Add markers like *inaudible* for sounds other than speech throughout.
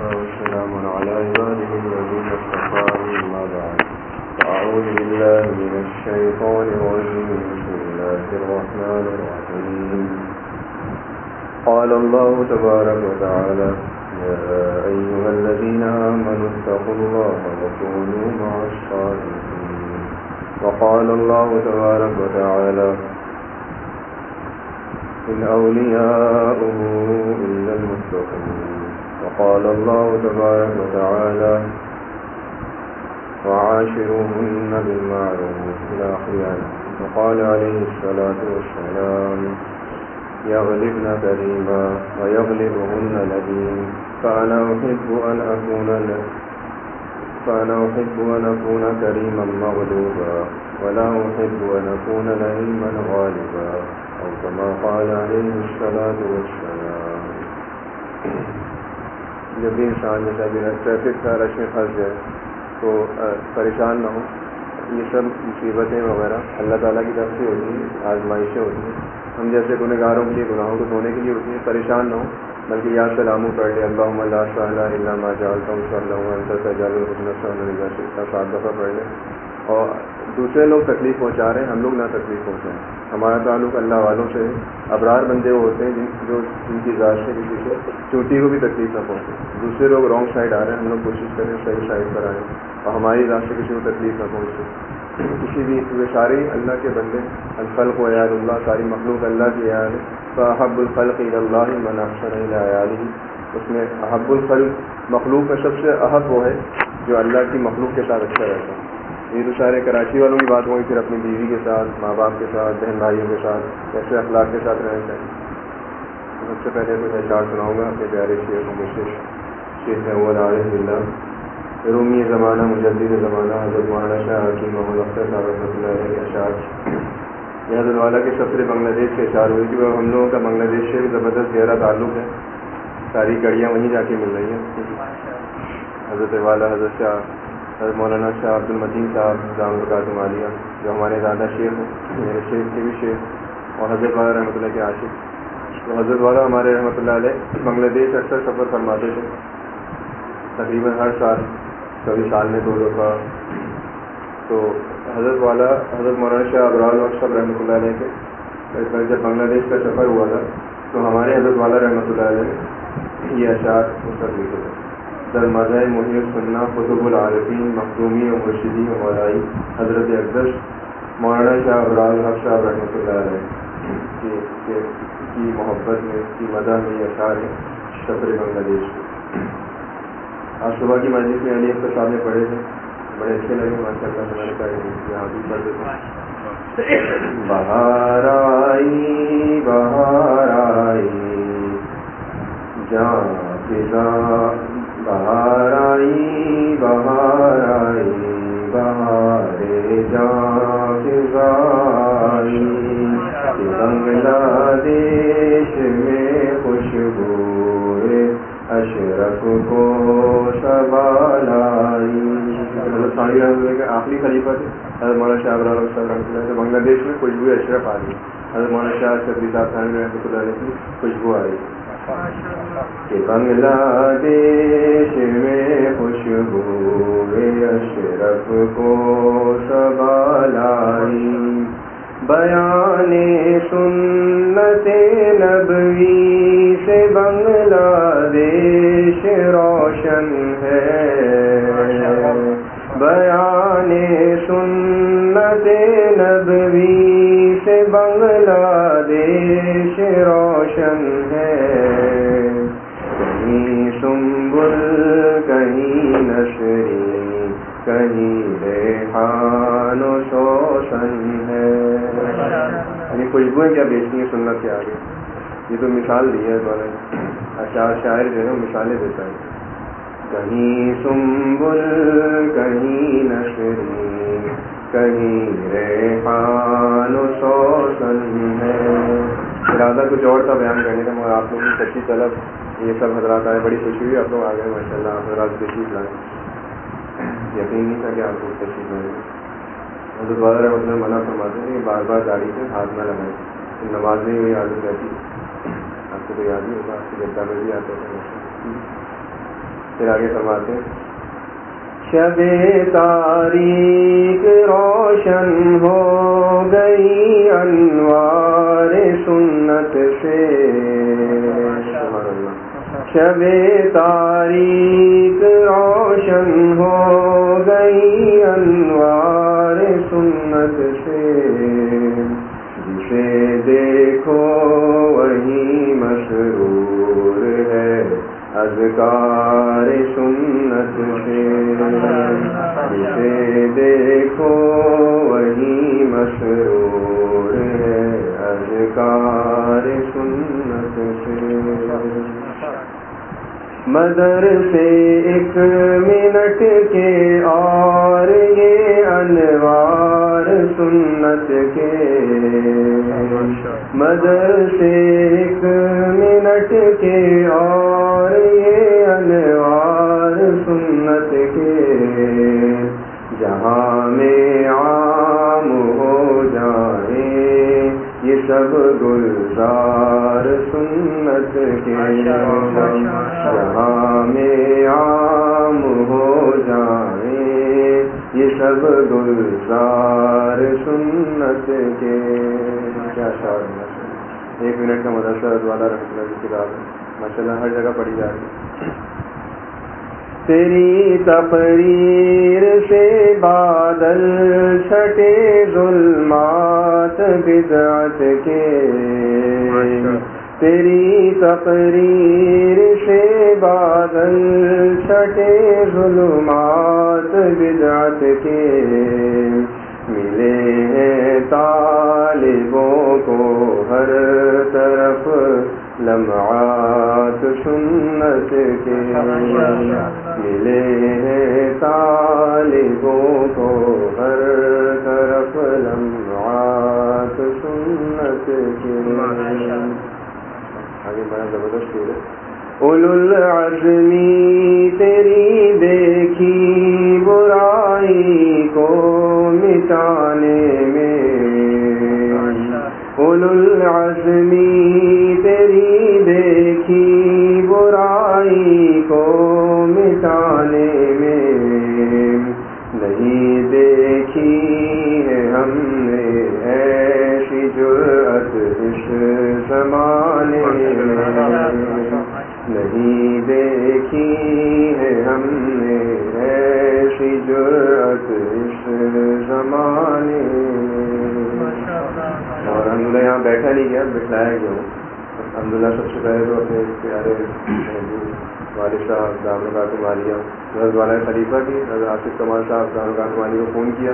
والسلام على عباده الذين اصطفى أما بعد. أعوذ بالله من الشيطان الرجيم. بسم الله الرحمن الرحيم. قال الله تبارك وتعالى يا أيها الذين آمنوا اتقوا الله وكونوا مع الصادقين. وقال الله تبارك وتعالى إن أولياؤه إلا المتقون. وقال الله تبارك وتعالى وعاشروهن بالمعروف إلى آخر وقال عليه الصلاة والسلام يغلبن كريما ويغلبهن لدين فأنا أحب أن أكون فأنا أحب أن أكون كريما مغلوبا ولا أحب أن أكون لئيما غالبا أو كما قال عليه الصلاة والسلام. جب بھی انسان جیسا بھی ٹریفک کا رش میں پھنس جائے تو پریشان نہ ہو۔ یہ سب مصیبتیں وغیرہ اللہ تعالیٰ کی طرف سے ہوتی ہیں، آزمائشیں ہوتی ہیں۔ ہم جیسے گنہ گاروں کے لیے، گناہوں کو دھونے کے لیے ہوتی ہیں، پریشان نہ ہو۔ بلکہ یا سلاموں پڑھ لے اللہ اللہ صلی اللہ جالتا ہوں صلی اللہ کا سات دفعہ پڑھ لیں اور دوسرے لوگ تکلیف پہنچا رہے ہیں، ہم لوگ نہ تکلیف پہنچائیں۔ ہمارا تعلق اللہ والوں سے ابرار بندے وہ ہوتے ہیں جن جو جن کی ذات سے کسی سے چوٹی کو بھی تکلیف نہ پہنچے۔ دوسرے لوگ رانگ سائڈ آ رہے ہیں، ہم لوگ کوشش کریں صحیح سائڈ پر آئیں اور ہماری ذات سے کسی کو تکلیف نہ پہنچے۔ کسی بھی وہ سارے اللہ کے بندے الفلق و عیال اللہ، ساری مخلوق اللہ کی عیال فحب الفلق اللہ منافر عیال اس میں احب الفلق مخلوق میں سب سے احب وہ ہے جو اللہ کی مخلوق کے ساتھ اچھا رہتا ہے۔ یہ تو سارے کراچی والوں کی بات ہوئی، پھر اپنی بیوی کے ساتھ، ماں باپ کے ساتھ، بہن بھائیوں کے ساتھ، کیسے اخلاق کے ساتھ رہنا چاہیے سب سے پہلے میں اشعار سناؤں گا، اپنے پیارے شیخ مشرق شیخ محمد عالم اللہ رومی زمانہ، مجدد زمانہ، حضرت مولانا شاہ کی محمد اختر صاحب رحمۃ اللہ علیہ کے اشعار۔ یہ حضرت والا کے سفر بنگلہ دیش سے اشعار ہوئی کہ ہم لوگوں کا بنگلہ دیش سے بھی زبردست گہرا تعلق ہے۔ ساری کڑیاں وہیں جا کے مل رہی ہیں۔ حضرت والا، حضرت شاہ حضرت مولانا شاہ عبد المدین صاحب جام القاط مالیہ، جو ہمارے دادا شیخ ہیں، میرے شیخ کے بھی شیخ اور حضرت والا رحمۃ اللہ کے عاشق تو حضرت والا ہمارے رحمۃ اللہ علیہ بنگلہ دیش اکثر سفر فرماتے تھے۔ تقریباً ہر سال، کبھی سال میں دو دفعہ۔ تو حضرت والا، حضرت مولانا شاہ ابرال اور صاحب رحمۃ اللہ علیہ کے جب بنگلہ دیش کا سفر ہوا تھا، تو ہمارے حضرت والا رحمۃ اللہ علیہ یہ اشعار اس پر لکھے تھے در مزہ محیط سننا قطب العارفین مخدومی و مرشدی و مولائی حضرت اقدس، مولانا شاہ ابرال حق صاحب رحمۃ اللہ علیہ۔ کی محبت میں اس کی مدح میں یہ اشعار ہے سفر بنگلہ دیش۔ آج صبح کی مسجد میں علی اختر صاحب نے پڑھے تھے۔ بڑے اچھے لگے، ماشاء اللہ سے میں یہاں بھی پڑھتے تھے۔ بہار آئی بہار آئی، جان فضا بہار آئی بہار آئی بہارے جان فضا آئی بنگلہ دیش میں خوشبو اشرف کو سوال آئی آخری خلیفہ تھے۔ حضرت مولانا شاہ ابرال صاحب بنگلہ دیش میں خوشبو اشرف آ رہی حضرت مولانا شاہ شبری صاحب خان رحمۃ اللہ علیہ کی خوشبو آ رہی کہ بنگلہ دیش میں خوشبو اشرف کو سوال بیان سنت نبوی سے بنگلہ دیش روشن ہے۔ بیان سنت نبوی سے بنگلہ دیش روشن ریحان و شوشن ہے۔ یعنی خوشبوئیں کیا بیچتی ہیں سنت کے آگے؟ یہ تو مثال دی ہے میں اشعار اچھا، شاعر جو ہے مثالیں دیتا ہے۔ کہیں سنبل، کہیں نشری، کہیں ریحان و شوشن ہے۔ ارادہ کچھ اور تھا بیان کرنے کا، مگر آپ لوگوں کی سچی طلب، یہ سب حضرات آئے، بڑی خوشی ہوئی، آپ لوگ آ گئے ماشاء اللہ آپ حضرات تشریف لائیں یقین نہیں تھا کہ آپ کو تشریف لائیں حضرت والا رحمۃ اللہ منع فرماتے ہیں کہ بار بار گاڑی سے ہاتھ نہ لگائیں۔ نماز نہیں ہوئی عادت رہتی۔ آپ کو تو یاد نہیں ہوگا، آپ کی جدہ میں بھی آتے تھے پھر آگے فرماتے ہیں۔ شب تاریخ روشن ہو گئی انوار سنت سے۔ سبحان اللہ۔ شب تاریخ روشن ہو گئی انوار سنت سے۔ جسے دیکھو وہی مسرور ہے اذکار سنت سے۔ جسے دیکھو مدر سے ایک منٹ کے اور یہ انوار سنت کے مدر سے ایک منٹ کے اور یہ انوار سنت کے جہاں میں عام ہو جائیں یہ سب گلزار سنت کے جہاں میں عام ہو جائیں یہ سب گلزار سنت کے۔ کیا شاعر ایک منٹ کا مدرسہ والا رکھنا کی کتاب ہے ماشاء اللہ ہر جگہ پڑھی جا رہی تیری تقریر سے بادل چھٹے ظلمات، بدعت کے۔ تیری تقریر سے بادل چھٹے ظلمات بدعت کے۔ ملے ہیں طالبوں کو ہر طرف لمعات سنت کے۔ ملے ہیں طالبوں کو ہر طرف لمعات سنت کے۔ آگے بڑا زبردست ہے۔ اول العزمی تیری دیکھی برائی کو مٹانے میں۔ اول العزمی زمانے اور الحمد للہ یہاں بیٹھا نہیں گیا بٹھلایا گیا الحمد للہ سب سے پہلے تو اپنے پیارے والد صاحب دام کاتو مالیہ حضرت والا خلیفہ کی، حضرت آصف کمال صاحب دام کاتو کو فون کیا۔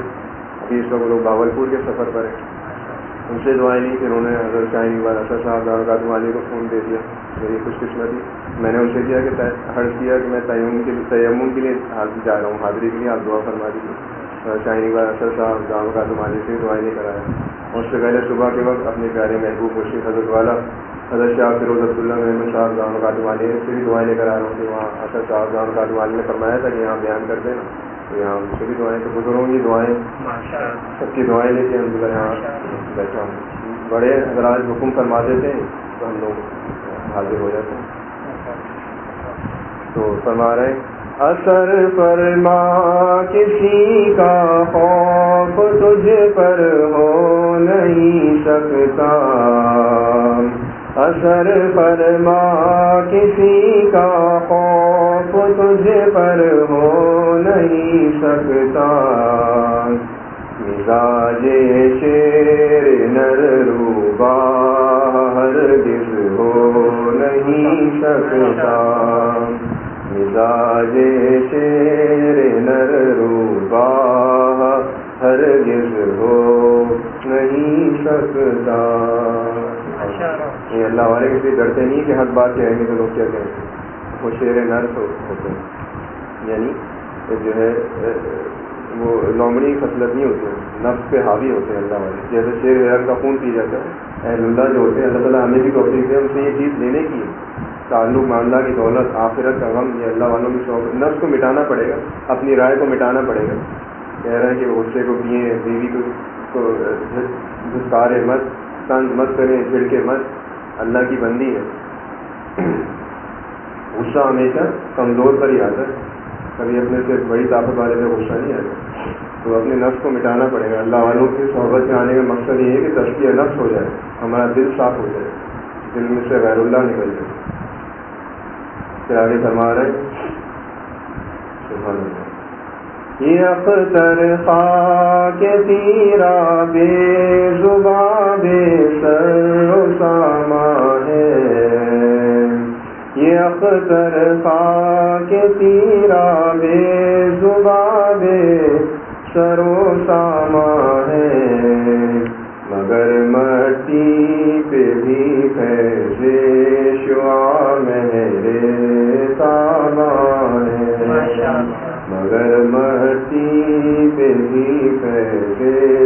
ابھی اس وقت لوگ باول پور کے سفر پر ہیں۔ ان سے دعائیں لی پھر انہوں نے حضرت شاہین اقبال اسد صاحب دام کاتو مالی کو فون دے دیا میری خوش قسمتی میں نے ان سے کیا کہ حرض کیا کہ میں تیمم کے تیمم کے لیے حاضر جا رہا ہوں، حاضری کے لیے آپ دعا فرما دیجیے شاہین اقبال اسد صاحب دام کاتو مالی سے دعائیں نہیں کرایا اور اس سے پہلے صبح کے وقت اپنے پیارے محبوب مرشید حضرت والا، حضرت شاہ فیروز عبداللہ محمد صاحب دان کاتو والی سے بھی دعائیں لے کر آ رہا ہوں۔ کہ وہاں اسد صاحب دان کاتو والی نے فرمایا تھا کہ یہاں بیان کر دیں نا تو یہاں ان سے بھی دعائیں تو بزرگوں کی دعائیں سب کی دعائیں لے کے ہم لوگ یہاں بیٹھا ہوں بڑے اگر آج حکم فرما دیتے ہیں تو ہم لوگ حاضر ہو جاتے ہیں۔ تو فرما رہے ہیں اثر فرما کسی کا خوف تجھ پر ہو نہیں سکتا۔ اثر فرما کسی کا خوف تجھ پر ہو سکتا مزاج شیر نر روبا ہرگز ہو نہیں سکتا مزاج شیر نر روبا ہرگز ہو نہیں سکتا یہ اللہ والے کسی ڈرتے نہیں کہ حق بات کہیں گے تو لوگ کیا کہیں گے وہ شیر نر ہوتے ہیں یعنی جو ہے، وہ لومڑی خصلت نہیں ہوتی ہے نفس پہ حاوی ہوتے ہیں اللہ والے۔ جیسے شیر ویر کا خون پی جاتا ہے، اہل اللہ جو ہوتے ہیں، اللہ تعالیٰ ہمیں بھی توفیق دے ان سے یہ چیز لینے کی تعلق معاملہ کی دولت، آخرت کا غم، یہ اللہ والوں کی شوق، نفس کو مٹانا پڑے گا، اپنی رائے کو مٹانا پڑے گا۔ کہہ رہے ہیں کہ غصے کو پیے بیوی کو گھسکارے مت، تنگ مت کریں، چھڑکے مت۔ اللہ کی بندی ہے۔ غصہ ہمیشہ کمزور پر ہی آتا ہے۔ کبھی اپنے سے بڑی طاقت والے پہ غصہ نہیں آتا تو اپنے نفس کو مٹانا پڑے گا۔ اللہ والوں کی صحبت میں آنے کا مقصد یہ ہے کہ تشکیل نفس ہو جائے، ہمارا دل صاف ہو جائے، دل میں سے غیر اللہ نکل جائے۔ پھر آگے فرما رہے سبحان اللہ۔ یہ اختر خاک تیرا بے زباں بے سر ساما ہے۔ یہ اختر خاک تیرا بے زباں بے سرو ساما ہے مگر مٹی پہ بھی فیضے شعا میرے تابا ہے مگر مٹی پہ بھی فیضے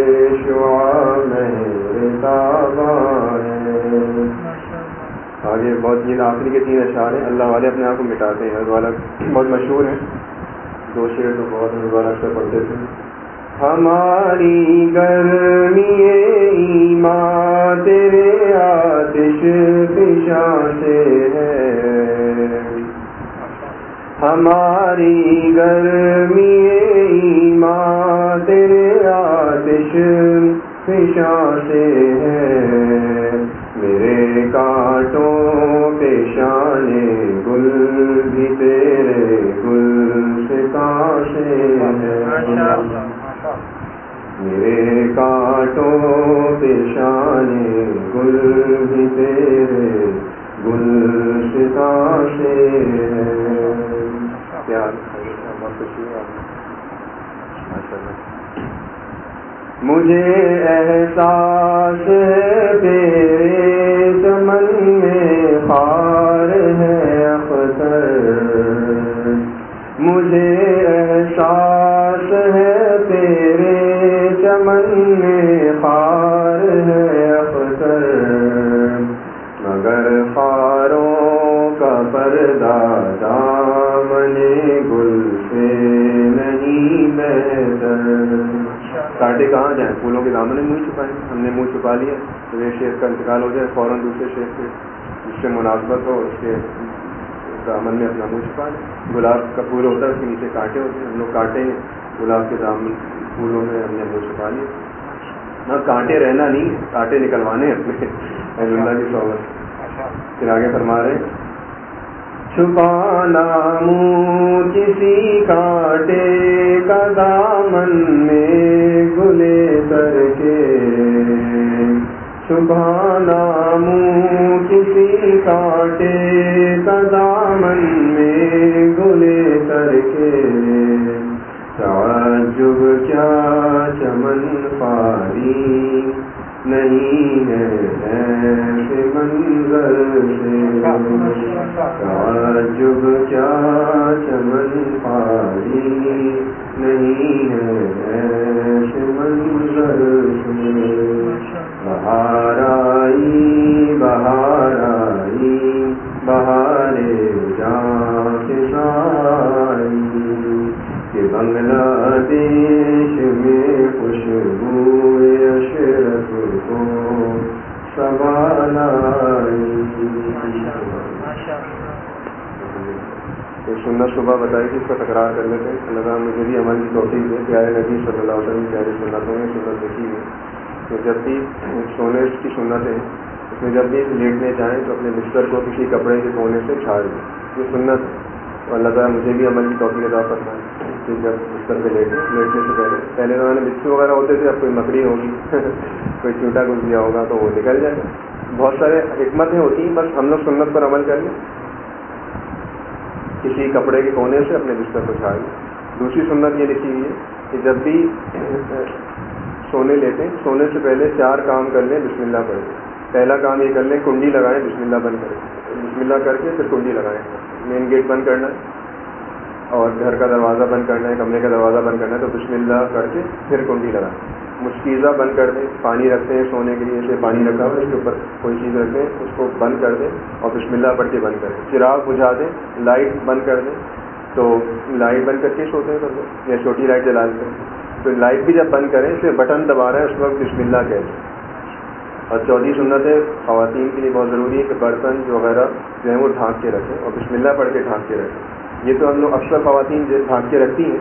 آگے بہت یہ آخری کے تین اشعار ہیں، اللہ والے اپنے آپ کو مٹاتے ہیں والا بہت مشہور ہیں۔ دو شعر تو بہت والا اکثر پڑھتے تھے۔ ہماری گرمی ایمان، تیرے آتش پشا سے ہے ہماری گرمی ایمان، تیرے آتش پشا سے ہے کانٹوں پیشانے گل بھی تیرے گل سے کاشے میرے کانٹوں گل بھی تیرے گل سے کاشے پیار ماشاء اللہ مجھے احساس ہے تیرے چمن میں خار ہے اختر۔ مجھے احساس کانٹے کہاں جائیں؟ پھولوں کے دامن منہ چھپائیں۔ ہم نے منہ چھپا لیا تو یہ شیخ کا انتقال ہو جائے، فوراً دوسرے شیخ سے جس سے مناسبت ہو، اس کے دامن میں اپنا منہ چھپا لیں۔ گلاب کا پھول ہوتا ہے، اس کے نیچے کانٹے ہوتے ہیں۔ ہم لوگ کانٹے ہیں گلاب کے دامن، پھولوں میں ہم نے منہ چھپا لیا۔ نہ کانٹے رہنا نہیں، کانٹے نکلوانے اپنے۔ اللہ کی صحبت پھر آگے فرما رہے ہیں۔ چھپانا منہ کسی کانٹے کا دامن میں چھپانا منہ کسی کانٹے کا میں گلے کر کے تعجب کیا چمن پاری نہیں ہے ایسے منظر سے۔ تعجب کیا چمن پاری نہیں ہے ایسے منظر سے۔ بہار آئی بہار آئی بہارے جان کے سائی کہ بنگلہ دیش میں خوشبو اشرف کو سوال تو سننا صبح بتائی کہ اس کا تکرار کر لیتے ہیں اللہ تعالیٰ مجھے بھی عمل کی توفیق ہے پیارے نبی صلی اللہ علیہ وسلم پیارے سنتوں میں سنت دیکھی ہے تو جب بھی سونے کی سنت ہے اس میں جب بھی لیٹنے جائیں تو اپنے بستر کو کسی کپڑے کے کونے سے چھاڑ دیں۔ یہ سنت ہے تو اللہ تعالیٰ مجھے بھی عمل کی توفیق ادا کرنا ہے کہ جب بستر پہ لیٹے، لیٹنے سے پہلے۔ پہلے زمانے میں وغیرہ ہوتے تھے، اب کوئی مکڑی ہوگی، *laughs* کوئی چوٹا گھس گیا ہوگا تو وہ نکل جائے۔ گا بہت سارے حکمتیں ہوتی ہیں، بس ہم لوگ سنت پر عمل کر لیں۔ کسی کپڑے کے کونے سے اپنے بستر کو چھاڑ لیں۔ دوسری سنت یہ لکھی ہوئی ہے کہ جب بھی سونے لیتے ہیں۔ سونے سے پہلے چار کام کر لیں، بسم اللہ پڑھ پہلا کام یہ کر لیں، کنڈی لگائیں، بسم اللہ بند کریں۔ بسم اللہ کر کے پھر کنڈی لگائیں۔ مین گیٹ بند کرنا ہے اور گھر کا دروازہ بند کرنا ہے، کمرے کا دروازہ بند کرنا ہے، تو بسم اللہ کر کے پھر کنڈی لگائیں۔ مشکیزہ بند کر دیں، پانی رکھتے ہیں سونے کے لیے، اسے پانی رکھا ہوا اس کے اوپر کوئی چیز رکھ دیں اس کو بند کر دیں اور بسم اللہ پڑھ کے بند کر دیں چراغ بجھا دیں، لائٹ بند کر دیں۔ تو لائٹ بند کر کے سوتے ہیں سب لوگ، یا چھوٹی لائٹ جلا دیتے ہیں۔ تو لائٹ بھی جب بند کریں اسے بٹن دبا رہے ہیں، اس وقت بسم اللہ کہتے ہیں۔ اور چوتھی سنت ہے خواتین کے لیے بہت ضروری ہے کہ برتن وغیرہ جو ہیں وہ ڈھانک کے رکھیں اور بسم اللہ پڑھ کے ڈھانک کے رکھیں۔ یہ تو ہم لوگ اکثر خواتین جو ڈھانک کے رکھتی ہیں،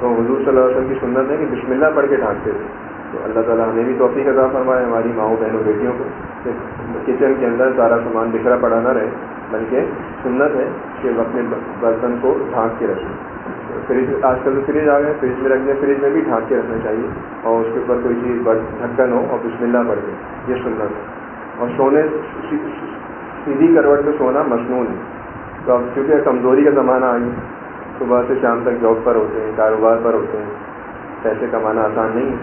تو حضور صلی اللہ علیہ وسلم کی سنت ہے کہ بسم اللہ پڑھ کے ڈھانکتے تھے تو اللہ تعالیٰ ہمیں بھی توفیق ادا فرمائے، ہماری ماؤں بہنوں، بیٹیوں کو۔ کہ کچن کے اندر سارا سامان بکھرا پڑا نہ رہے، بلکہ سنت ہے کہ اپنے برتن کو ڈھانک کے رکھیں۔ فریج آج کل تو فریج آ گئے فریج میں رکھنے فریج میں بھی ڈھانک کے رکھنا چاہیے۔ اور اس کے اوپر کوئی چیز ڈھکن ہو، اور بسم اللہ پڑھ کے یہ سنت ہے۔ اور سونے سیدھی کروٹ میں سونا مصنون ہے۔ تو اب چونکہ کمزوری کا زمانہ آئی، صبح سے شام تک جاب پر ہوتے ہیں، کاروبار پر ہوتے ہیں، پیسے کمانا آسان نہیں ہے۔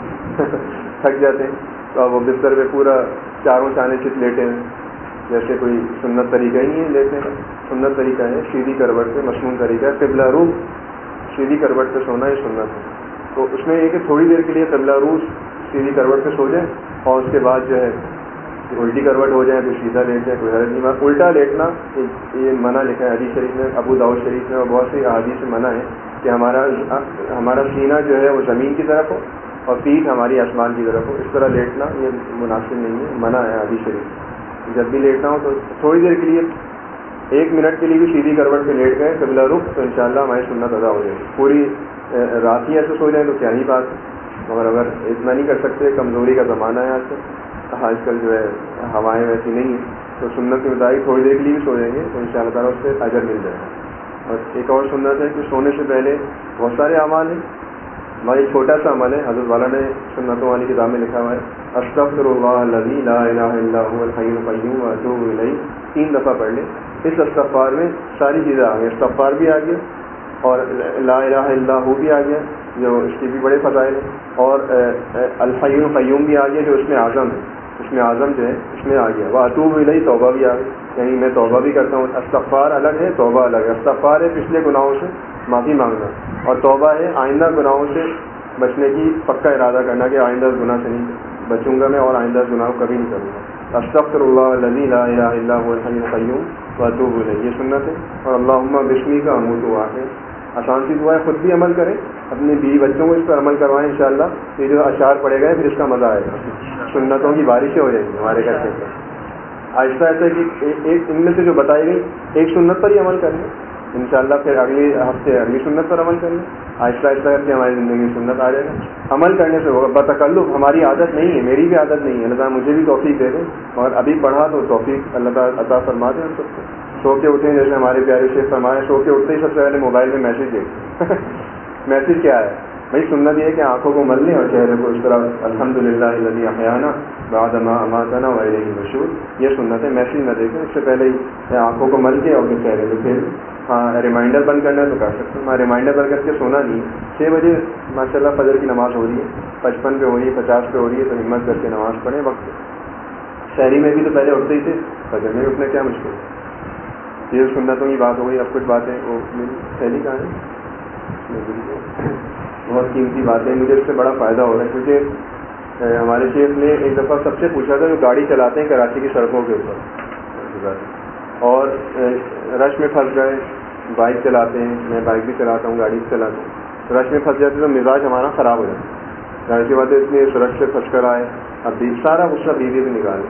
*laughs* تھک جاتے ہیں۔ تو اب وہ بستر پہ پورا چاروں چانے چت لیٹے ہیں۔ جیسے کوئی سنت طریقہ ہی نہیں ہے لیٹنے کا سنت طریقہ ہے، سیدھی کروٹ پہ مصنون طریقہ ہے، قبلہ روح۔ سیدھی کروٹ پہ سونا ہی سنت ہے تو اس میں یہ کہ تھوڑی دیر کے لیے قبلہ روس سیدھی کروٹ پہ سو جائیں اور اس کے بعد جو ہے الٹی کروٹ ہو جائے کوئی سیدھا لیٹ جائے کوئی حرض نہیں۔ الٹا لیٹنا، یہ منع لکھا ہے حدیث شریف میں، ابو داؤد شریف میں، اور بہت سی حادی سے منع ہے کہ ہمارا ہمارا سینہ جو ہے وہ زمین کی طرف ہو اور پیٹھ ہماری آسمان کی طرف ہو۔ اس طرح لیٹنا یہ مناسب نہیں ہے، منع ہے حدیث شریف۔ جب بھی لیٹنا ہو تو تھوڑی دیر کے لیے ایک منٹ کے لیے بھی سیدھی کروٹ پہ لیٹ گئے قبلہ رخ، تو انشاءاللہ ہماری سنت ادا ہو جائے گی۔ پوری رات ہی ایسے سو جائیں تو کیا ہی بات۔ مگر اگر اتنا نہیں کر سکتے، کمزوری کا زمانہ ہے آج کل آج کل جو ہے، ہوائیں ویسی نہیں ہیں۔ تو سنت کے مطابق تھوڑی دیر کے لیے بھی سو جائیں گے، تو ان شاء اللہ تعالیٰ اس سے اجر مل جائے گا۔ اور ایک اور سنت ہے کہ سونے سے پہلے بہت سارے اعمال ہیں۔ ہمارا ایک چھوٹا سا عمل ہے، حضرت والا نے سنتوں والی کتاب میں لکھا ہوا ہے۔ اشرف اللہ تین دفعہ پڑھ لیں۔ اس استغفار میں ساری چیزیں آ گئی استغفار بھی آ گیا اور لا الہ الا ہو بھی آ گیا جو اس کی بھی بڑے فضائل ہیں۔ اور الحی القیوم بھی آ گیا جو اس میں اعظم ہے اس میں اعظم جو ہے، اس میں آ گیا وہ اطوب بھی نہیں توبہ بھی آ گئی یعنی میں توبہ بھی کرتا ہوں۔ استغفار الگ ہے، توبہ الگ ہے۔ استغفار ہے پچھلے گناہوں سے، معافی مانگنا۔ اور توبہ ہے آئندہ گناہوں سے بچنے کی پکا ارادہ کرنا کہ آئندہ گناہ سے نہیں بچوں گا میں اور آئندہ گناہ کبھی نہیں کروں گا۔ استغفر اللہ لذی لا الہ الا هو الحی القیوم واتوب الیہ یہ سنت ہے. اور اللہم بسمی کا اموت واقع آسان سی دعائیں خود بھی عمل کریں. اپنے بیوی بچوں کو اس پر عمل کروائیں انشاءاللہ. یہ جو اشعار پڑے گئے، پھر اس کا مزہ آئے گا. سنتوں کی بارشیں ہو جائیں گی ہمارے گھر سے آہستہ آہستہ کہ ایک ان میں سے جو بتائی گئی، ایک سنت پر ہی عمل کریں. ان شاء اللہ پھر اگلے ہفتے اگلی سنت پر عمل کریں آہستہ آہستہ کر کے ہماری زندگی میں سنت آ جائے گا۔ عمل کرنے سے ہوگا، بتکلف، ہماری عادت نہیں ہے، میری بھی عادت نہیں ہے۔ اللہ تعالیٰ مجھے بھی توفیق دے دیں اور ابھی پڑھا تو توفیق اللہ تعالیٰ عطا فرما دیں ہم سب کو۔ سو کے اٹھیں جیسے ہمارے پیارے شیخ فرمائے، سو کے اٹھتے ہی سب سے پہلے موبائل میں میسج دے *laughs* میسج کیا ہے؟ بھائی سننا یہ ہے کہ آنکھوں کو مل لیں اور چہرے کو اس طرح الحمد للہ احیانہ بعد اما اماتنا وغیرہ مشہور یہ سنت ہے میسج نہ دیکھیں اس سے پہلے ہی آنکھوں کو مل کے اور پھر چہرے کو پھر۔ ہاں ریمائنڈر بند کرنا ہے تو کر سکتے ہیں۔ ہاں، میں ریمائنڈر بند کر کے سونا نہیں۔ چھ بجے ماشاء اللہ فجر کی نماز ہو رہی ہے، پچپن پہ ہو رہی ہے، پچاس پہ ہو رہی ہے، تو ہمت کر کے نماز پڑھیں۔ وقت شہری میں بھی تو پہلے اٹھتے ہی تھے، فجر میں اٹھنا کیا مشکل۔ ہے یہ سنتوں کی بات ہو گئی، اب کچھ باتیں وہ میری پہلی کہانی۔ بہت قیمتی باتیں مجھے اس سے بڑا فائدہ ہو رہا ہے کیونکہ ہمارے شیخ نے ایک دفعہ سب سے پوچھا تھا جو گاڑی چلاتے ہیں کراچی کی سڑکوں کے اوپر۔ اور رش میں پھنس گئے، بائک چلاتے ہیں، میں بائک بھی چلاتا ہوں، گاڑی بھی چلاتا ہوں۔ رش میں پھنس جاتے تو مزاج ہمارا خراب ہو جاتا۔ ہے ظاہر سی بات ہے اتنی سڑک سے پھنس کر آئے، اب سارا غصہ بیوی بھی نکالے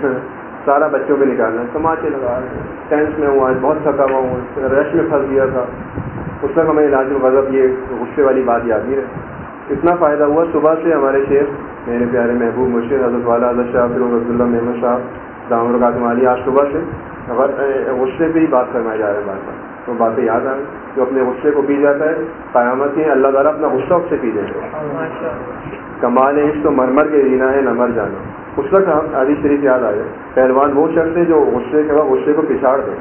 *laughs* سارا بچوں پہ نکالنا ہے تماچے لگا رہے ہیں، ٹینس میں ہوں، آج بہت تھکا ہوا ہوں، رش میں پھنس گیا تھا۔ اس وقت ہمیں علاج غضب مطلب یہ غصے والی بات یاد نہیں رہے اتنا فائدہ ہوا صبح سے ہمارے شیخ، میرے پیارے محبوب مرشید حضرت والا حضرت شاہ فروغ رضی اللہ محمد صاحب دام القاسم علی آج صبح سے غصے پہ ہی بات کرنا جا رہے ہیں بات تو باتیں یاد آئیں جو اپنے غصے کو پی جاتا ہے، قیامت ہی اللہ تعالیٰ اپنا غصہ اس سے پی جائے گا۔ کمال عشق تو مرمر کے جینا ہے، نہ مر جانا۔ اس وقت ہم عادی شریف یاد آ جائے پہلوان وہ شخص ہے جو غصے کے بعد غصے کو پچھاڑ دے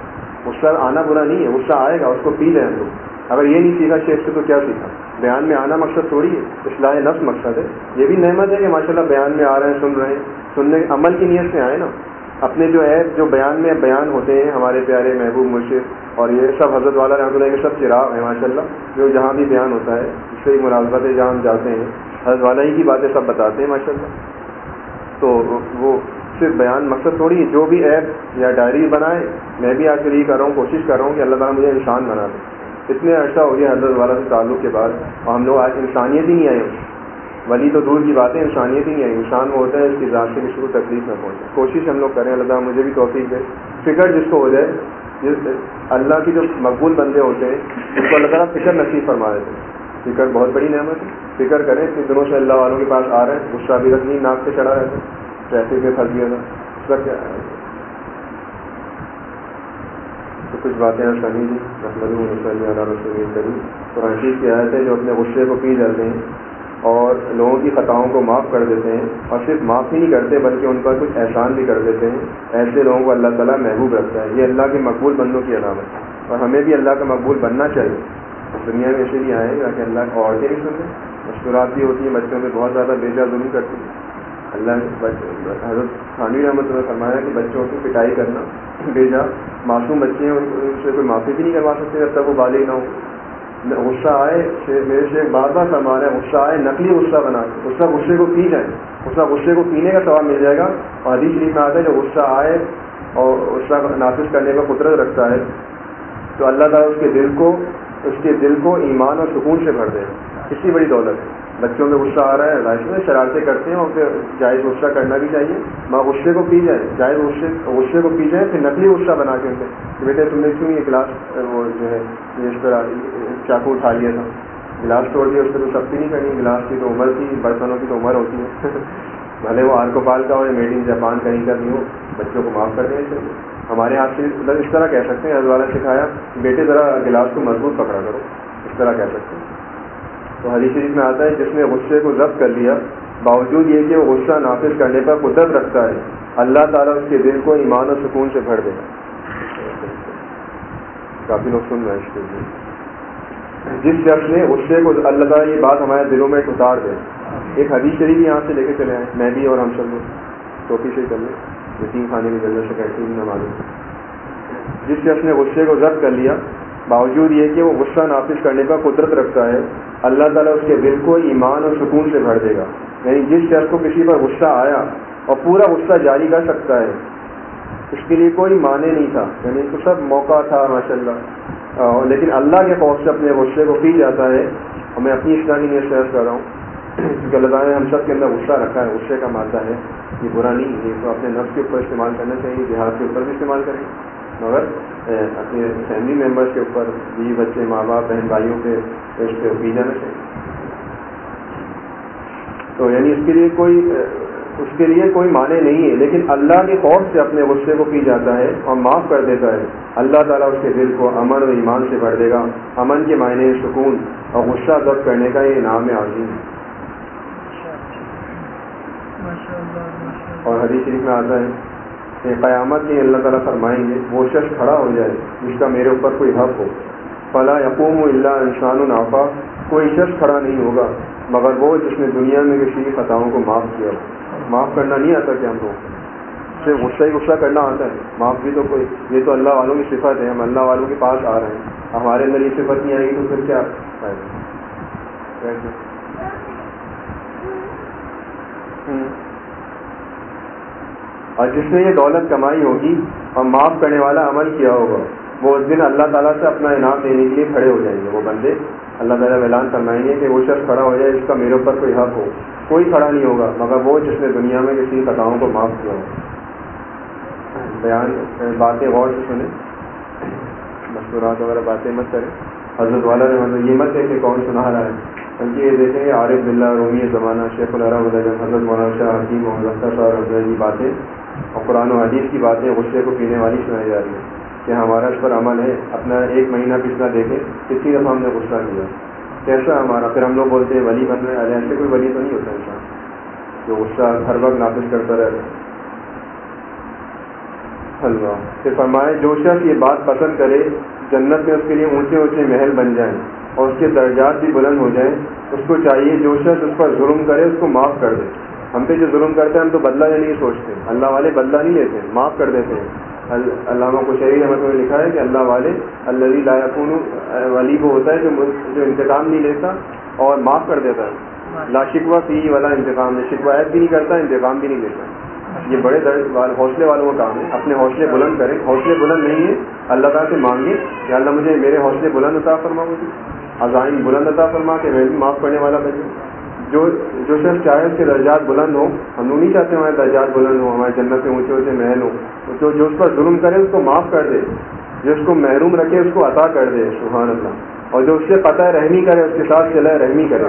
غصہ آنا برا نہیں ہے، غصہ آئے گا، اس کو پی لیں ہم لوگ۔ اگر یہ نہیں سیکھا شیخ سے تو کیا سیکھا؟ بیان میں آنا مقصد تھوڑی ہے، اصلاح نفس مقصد ہے۔ یہ بھی نعمت ہے کہ ماشاء اللہ بیان میں آ رہے ہیں، سن رہے ہیں، سننے، عمل کی نیت سے آئے نا۔ اپنے جو ہے جو بیان میں بیان ہوتے ہیں، ہمارے پیارے محبوب مرشد اور یہ سب حضرت والا رحمۃ اللہ کے سب چراغ ہیں ماشاء اللہ جو جہاں بھی بیان ہوتا ہے، اس سے ملازمت ہے، جہاں ہم جاتے ہیں۔ حضرت والا ہی کی باتیں سب بتاتے ہیں ماشاء اللہ تو وہ صرف بیان مقصد تھوڑی جو بھی ایپ یا ڈائری بنائے، میں بھی آج کل یہ کر رہا ہوں، کوشش کر رہا ہوں کہ اللہ تعالیٰ مجھے انسان بنا دے۔ اتنے عرصہ ہو گیا حضرت والا سے تعلق کے بعد اور ہم لوگ آج انسانیت ہی نہیں آئے ولی تو دور کی بات ہے انسانیت ہی نہیں ہے انسان وہ ہوتا ہے اس کی ذات سے کسی کو تکلیف نہ پہنچے کوشش ہم لوگ کریں، اللہ تعالیٰ مجھے بھی توفیق دے۔ فکر جس کو ہو جائے، جس اللہ کی جو مقبول بندے ہوتے ہیں، اس کو اللہ تعالیٰ فکر نصیب فرما دیتے ہیں۔ فکر بہت بڑی نعمت ہے۔ فکر کریں اتنے دنوں سے اللہ والوں کے پاس آ رہے ہیں۔ غصہ بھی رکھنی ناک پہ چڑھا رہتا ٹریفک میں پھنس گیا تھا اس کا کیا تو کچھ باتیں سنی جی رحمد رسول کریم۔ قرآن شریف کی آیت ہے جو اپنے غصے کو پی جاتے ہیں اور لوگوں کی خطاؤں کو معاف کر دیتے ہیں اور صرف معاف ہی نہیں کرتے، بلکہ ان پر کچھ احسان بھی کر دیتے ہیں۔ ایسے لوگوں کو اللہ تعالیٰ محبوب رکھتا ہے۔ یہ اللہ کے مقبول بندوں کی علامت ہے۔ اور ہمیں بھی اللہ کا مقبول بننا چاہیے۔ دنیا میں ایسے بھی آئے گا کہ اللہ کو عورتیں نہیں سنتے مشکلات بھی ہوتی ہیں، بچوں میں بہت زیادہ بیجا ظلم کرتی ہیں۔ اللہ حضرت خانوی رحمۃ اللہ فرمایا کہ بچوں کی پٹائی کرنا بیجا معصوم بچے ہیں، ان سے کوئی معافی بھی نہیں کروا سکتے جب تک وہ بالغ نہ ہو غصہ آئے میرے سے بار بار فرما رہے ہیں، غصہ آئے، نقلی غصہ بنا غصہ غصے کو پی جائے، غصہ غصے کو پینے کا ثواب مل جائے گا۔ اور حدیث شریف میں آتا ہے جو غصہ آئے اور غصہ نافذ کرنے کا قدرت رکھتا ہے، تو اللہ تعالیٰ اس کے دل کو اس کے دل کو ایمان اور سکون سے بھر دے۔ اتنی بڑی دولت ہے۔ بچوں میں غصہ آ رہا ہے لائف میں شرارتیں کرتے ہیں اور پھر جائز غصہ کرنا بھی چاہیے۔ ماں غصے کو پی جائے، جائز غصے غصے کو پی جائے، پھر نقلی غصہ بنا کے ان بیٹے تم نے کیوں یہ گلاس، وہ جو ہے اس طرح چاقو اٹھا لیا تھا۔ گلاس توڑ دیا، اس پہ تو سختی نہیں کرنی۔ گلاس کی تو عمر تھی، برتنوں کی تو عمر ہوتی ہے۔ *laughs* بھلے وہ آرکو پال کا ہو یا میڈ ان جاپان کہیں کا نہیں ہو بچوں کو معاف کر دینا چاہیے ہمارے ہاتھ سے مطلب اس طرح کہہ سکتے ہیں والا سکھایا، بیٹے ذرا گلاس کو مضبوط پکڑا کرو، اس طرح کہہ سکتے ہیں۔ تو حدیث شریف میں آتا ہے، جس نے غصے کو ضبط کر لیا، باوجود یہ کہ وہ غصہ نافذ کرنے پر قدرت رکھتا ہے، اللہ تعالیٰ اس کے دل کو ایمان و سکون سے بھر دے گا کافی لوگ سن رہے ہیں اس کے لیے۔ جس شخص نے غصے کو، اللہ تعالیٰ یہ بات ہمارے دلوں میں اتار دے۔ ایک حدیث شریف یہاں سے لے کے چلے آئے، میں بھی اور ہم سب لوگ ٹوپی سے چلے یتیم خانے کی جگہ سے کہتے نہ معلوم۔ جس شخص نے غصے کو ضبط کر لیا، باوجود یہ کہ وہ غصہ نافذ کرنے کا قدرت رکھتا ہے، اللہ تعالیٰ اس کے دل کو ایمان اور سکون سے بھر دے گا۔ یعنی جس شخص کو کسی پر غصہ آیا اور پورا غصہ جاری کر سکتا ہے، اس کے لیے کوئی معنی نہیں تھا۔ یعنی تو سب موقع تھا ماشاء اللہ لیکن اللہ کے خوف سے اپنے غصے کو پی جاتا ہے۔ اور میں اپنی اسلامی نیت شیئر کر رہا ہوں۔ کیونکہ اللہ تعالیٰ نے ہم سب کے اندر غصہ رکھا ہے، غصے کا مادہ ہے۔ یہ برا نہیں ہے تو اپنے نفس کے اوپر استعمال کرنا چاہیے دیہات کے اوپر بھی استعمال کریں۔ مگر اپنے فیملی ممبرس کے اوپر، بیوی بچے، ماں باپ، بہن بھائیوں کے اس پہ پی جانا چاہیے تو یعنی اس کے لیے کوئی اس کے لیے کوئی معنی نہیں ہے، لیکن اللہ کے خوف سے اپنے غصے کو پی جاتا ہے اور معاف کر دیتا ہے۔ اللہ تعالیٰ اس کے دل کو امن و ایمان سے بھر دے گا۔ امن کے معنی سکون اور غصہ ضبط کرنے کا یہ انعام عظیم ہے۔ اور حدیث شریف میں آتا ہے کہ قیامت میں اللہ تعالیٰ فرمائیں گے، وہ شخص کھڑا ہو جائے جس کا میرے اوپر کوئی حق ہو۔ فلاں یقوم و اللہ انسان النافا کوئی شخص کھڑا نہیں ہوگا، مگر وہ جس نے دنیا میں کسی کی خطاؤں کو معاف کیا۔ معاف کرنا نہیں آتا کہ ہم لوگ، صرف غصہ ہی غصہ کرنا آتا ہے۔ معاف بھی تو کوئی، یہ تو اللہ والوں کی صفت ہے، ہم اللہ والوں کے پاس آ رہے ہیں۔ ہمارے اندر یہ صفت نہیں آئے گی تو پھر کیا؟ اور جس نے یہ دولت کمائی ہوگی اور معاف کرنے والا عمل کیا ہوگا، وہ اس دن اللہ تعالیٰ سے اپنا انعام دینے کے لیے کھڑے ہو جائیں گے۔ وہ بندے اللہ تعالیٰ اعلان فرمائیں گے کہ وہ شخص کھڑا ہو جائے جس کا میرے اوپر کوئی حق ہو۔ کوئی کھڑا نہیں ہوگا، مگر وہ جس نے دنیا میں کسی خطاؤں کو معاف کیا ہو۔ بیان، باتیں غور سے سنیں۔ مستورات وغیرہ باتیں مت کریں۔ حضرت والا نے مطلب یہ مت ہے کہ کون سنا رہا ہے۔ بلکہ یہ دیکھیں گے عارف بلّہ رومی زمانہ شیخ الرحم حضرت مولانا شاہ حکیم محمد صاحب رضی باتیں۔ اور قرآن و حدیث کی باتیں غصے کو پینے والی سنائی جا رہی ہیں کہ ہمارا اس پر عمل ہے، اپنا ایک مہینہ پچھلا دیکھیں کتنی دفعہ ہم نے غصہ کیا کیسا ہمارا؟ پھر ہم لوگ بولتے ہیں، ولی بن رہے ایسے کوئی ولی تو نہیں ہوتا انسان۔ جو غصہ ہر وقت نافذ کرتا رہتا اللہ۔ پھر فرمائے، جو شخص یہ بات پسند کرے، جنت میں اس کے لیے اونچے اونچے محل بن جائیں اور اس کے درجات بھی بلند ہو جائیں، اس کو چاہیے جو شخص اس پر ظلم کرے، اس کو معاف کر دے۔ ہم پہ جو ظلم کرتے ہیں، ہم تو بدلہ لینے کی سوچتے ہیں۔ اللہ والے بدلہ نہیں لیتے، معاف کر دیتے ہیں۔ علامہ کو شہری احمد میں لکھا ہے کہ اللہ والے اللہ لائقون ولی وہ ہوتا ہے جو جو انتقام نہیں لیتا اور معاف کر دیتا ہے۔ لا شکوہ فی والا انتقام ہے شکوہ عید بھی نہیں کرتا، انتقام بھی نہیں لیتا۔ یہ بڑے درد حوصلے والوں کا کام ہے۔ اپنے حوصلے بلند کریں۔ حوصلے بلند نہیں ہے۔ اللہ تعالیٰ سے مانگے کہ اللہ مجھے میرے حوصلے بلند عطا فرما۔ مجھے عزائم بلند عطا فرما کہ میں بھی معاف کرنے والا بنے جو جو شخص چاہے اس کے درجات بلند ہوں، ہم لوگ نہیں چاہتے ہمارے درجات بلند ہوں، ہمارے جنت کے اونچے اونچے محل ہوں۔ جو جو اس پر ظلم کرے، اس کو معاف کر دے۔ جو اس کو محروم رکھے، اس کو عطا کر دے، سبحان اللہ۔ اور جو اس سے قطع رحمی کرے، اس کے ساتھ چلے رحمی کرے۔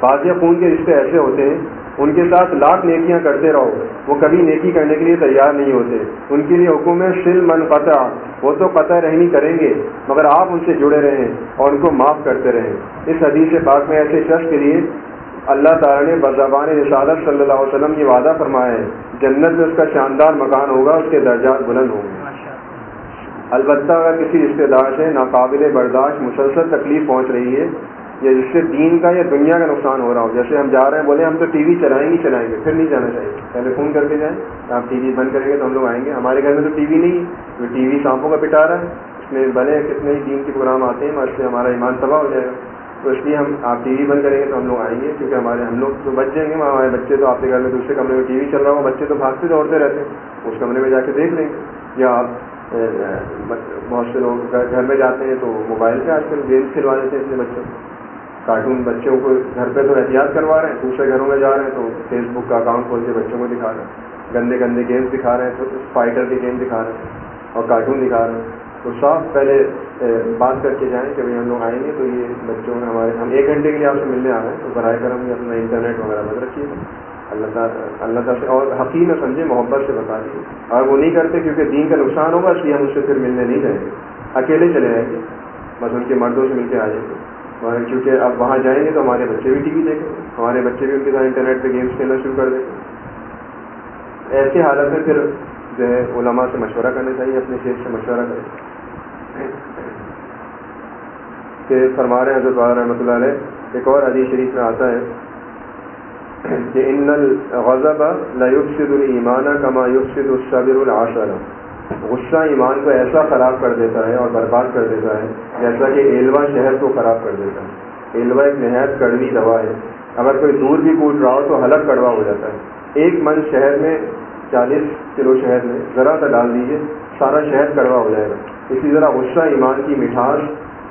بازیا خون کے رشتے ایسے ہوتے ہیں، ان کے ساتھ لاکھ نیکیاں کرتے رہو۔ وہ کبھی نیکی کرنے کے لیے تیار نہیں ہوتے۔ ان کے لیے حکم ہے سل من قطع۔ وہ تو قطع رحمی کریں گے، مگر آپ ان سے جڑے رہیں اور ان کو معاف کرتے رہیں۔ اس حدیث پاک میں ایسے شخص کے لیے اللہ تعالیٰ نے بزبان رسالت صلی اللہ علیہ وسلم کی وعدہ فرمایا ہے۔ جنت میں اس کا شاندار مکان ہوگا اس کے درجات بلند ہوں گے۔ البتہ اگر کسی رشتے دار سے ناقابل برداشت مسلسل تکلیف پہنچ رہی ہے یا جس سے دین کا یا دنیا کا نقصان ہو رہا ہو جیسے ہم جا رہے ہیں بولے ہم تو ٹی وی چلائیں گے چلائیں گے پھر نہیں جانا چاہیے۔ پہلے فون کر کے جائیں آپ ٹی وی بند کریں گے تو ہم لوگ آئیں گے۔ ہمارے گھر میں تو ٹی وی نہیں ہے ٹی وی سانپوں کا پٹا رہا ہے۔ اس میں بنے کتنے ہی دین کے پروگرام آتے ہیں اس سے ہمارا ایمان تباہ ہو جائے گا۔ تو اس لیے ہم آپ ٹی وی بند کریں گے تو ہم لوگ آئیں گے، کیونکہ ہمارے ہم لوگ تو بچ جائیں گے وہاں ہمارے بچے تو آپ کے گھر میں دوسرے کمرے میں ٹی وی چل رہا ہو بچے تو بھاگتے دوڑتے رہتے ہیں۔ اس کمرے میں جا کے دیکھ لیں۔ گے یا آپ بہت سے لوگ گھر میں جاتے ہیں تو موبائل سے آج کل گیمس کھلوا دیتے ہیں اپنے بچوں۔ کو کارٹون بچوں کو گھر پہ تو احتیاط کروا رہے ہیں، دوسرے گھروں میں جا رہے ہیں تو فیس بک کا اکاؤنٹ کھول کے بچوں کو دکھا رہے ہیں۔ گندے گندے گیمس دکھا رہے ہیں تو فائٹر کے گیم دکھا رہے ہیں اور کارٹون دکھا رہے ہیں۔ تو صاف پہلے بات کر کے جائیں کہ بھائی ہم لوگ آئیں گے تو یہ بچوں میں ہمارے، ہم ایک گھنٹے کے لیے آپ سے ملنے آ رہے ہیں تو برائے کرم یہ اپنا انٹرنیٹ وغیرہ بند رکھیے گا۔ اللہ تعالیٰ اللہ تعالیٰ سے اور حقیق میں سمجھے، محبت سے بتا دیجیے۔ اور وہ نہیں کرتے کیونکہ دین کا نقصان ہوگا، اس لیے ہم اس سے پھر ملنے نہیں جائیں گے۔ اکیلے چلے جائیں گے، بس ان کے مردوں سے مل کے آ جائیں گے۔ اور کیونکہ اب وہاں جائیں گے تو ہمارے بچے بھی ٹی وی دیکھیں گے، ہمارے بچے بھی ان کے ساتھ انٹرنیٹ پہ گیمس کھیلنا شروع کر دیں گے۔ ایسی حالت میں پھر جو ہے علماء سے مشورہ کرنا چاہیے، اپنے شیخ سے مشورہ کریں۔ کہ فرما رہے ہیں حضرت رحمۃ اللہ علیہ، ایک اور حدیث شریف میں آتا ہے کہ ان الغضب لا يفسد الایمان کما يفسد الصبر العشرہ غصہ ایمان کو ایسا خراب کر دیتا ہے اور برباد کر دیتا ہے، جیسا کہ ایلوا شہر کو خراب کر دیتا ہے۔ ایلوا ایک نہایت کڑوی دوا ہے۔ اگر کوئی دور بھی کوٹ رہا ہو تو حلق کڑوا ہو جاتا ہے۔ ایک من شہر میں چالیس کلو شہر میں ذرا سا ڈال دیجیے سارا شہر کڑوا ہو جائے گا۔ اسی طرح غصہ ایمان کی مٹھاس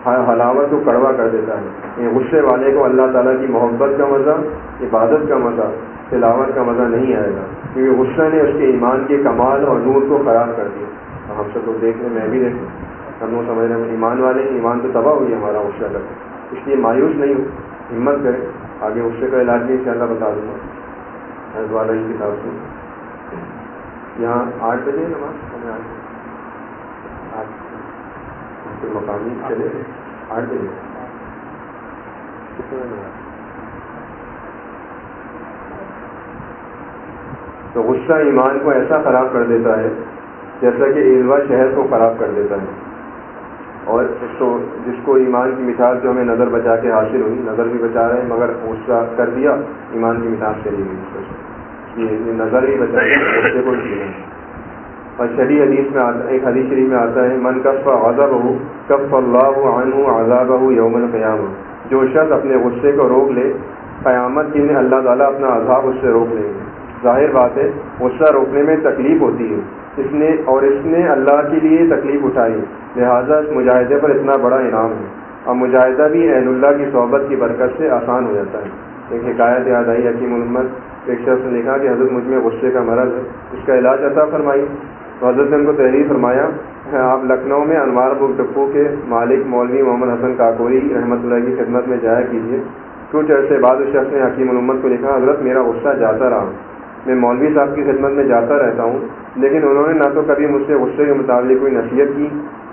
حلاوت کو کڑوا کر دیتا ہے۔ یہ غصے والے کو اللہ تعالیٰ کی محبت کا مزہ، عبادت کا مزہ، تلاوت کا مزہ نہیں آئے گا۔ کیونکہ غصہ نے اس کے ایمان کے کمال اور نور کو خراب کر دیا۔ ہم سب لوگ دیکھ رہے میں بھی دیکھ ہم لوگ سمجھ رہے ہیں، ایمان والے، ایمان تو تباہ ہوئی ہمارا غصہ کر اس لیے مایوس نہیں ہو، ہمت کریں۔ آگے غصے کا علاج بھی ان شاء اللہ بتا دوں گا۔ والا کی کتاب سے یہاں آٹھ بجے نماز آٹھ مقامی چلے آٹھ بجے۔ کتنے تو غصہ ایمان کو ایسا خراب کر دیتا ہے جیسا کہ ایلوا شہر کو خراب کر دیتا ہے۔ اور تو جس کو ایمان کی مثال جو ہمیں نظر بچا کے حاصل ہوئی، نظر بھی بچا رہے ہیں، مگر غصہ کر دیا، ایمان کی مثال چلی گئی۔ جی، یہ نظر ہی بچا غصے کو اور شدید حدیث میں آتا، ایک حدیث شریف میں آتا ہے، من کف عذاب ہو کف اللہ عنہ عذاب ہو یوم القیام جو شخص اپنے غصے کو روک لے، قیامت کی اللہ تعالیٰ اپنا عذاب اس سے روک لیں گے ظاہر بات ہے، غصہ روکنے میں تکلیف ہوتی ہے۔ اس نے اور اس نے اللہ کے لیے تکلیف اٹھائی۔ لہٰذا اس مجاہدے پر اتنا بڑا انعام ہے۔ اور مجاہدہ بھی عین اللہ کی صحبت کی برکت سے آسان ہو جاتا ہے۔ ایک حکایت یاد آئی، حکیم محمد، ایک شخص نے لکھا کہ حضرت مجھ میں غصے کا مرض ہے۔ اس کا علاج عطا فرمائی۔ تو حضرت نے ان کو تحریر فرمایا، آپ لکھنؤ میں انوار بک ڈپو کے مالک مولوی محمد حسن کاکوری رحمۃ اللہ کی خدمت میں جایا کیجیے کچھ عرصے بعد اس شخص نے حکیم محمد کو لکھا، حضرت میرا غصہ جاتا رہا۔ میں مولوی صاحب کی خدمت میں جاتا رہتا ہوں، لیکن انہوں نے نہ تو کبھی مجھ سے غصے کے متعلق کوئی نصیحت کی۔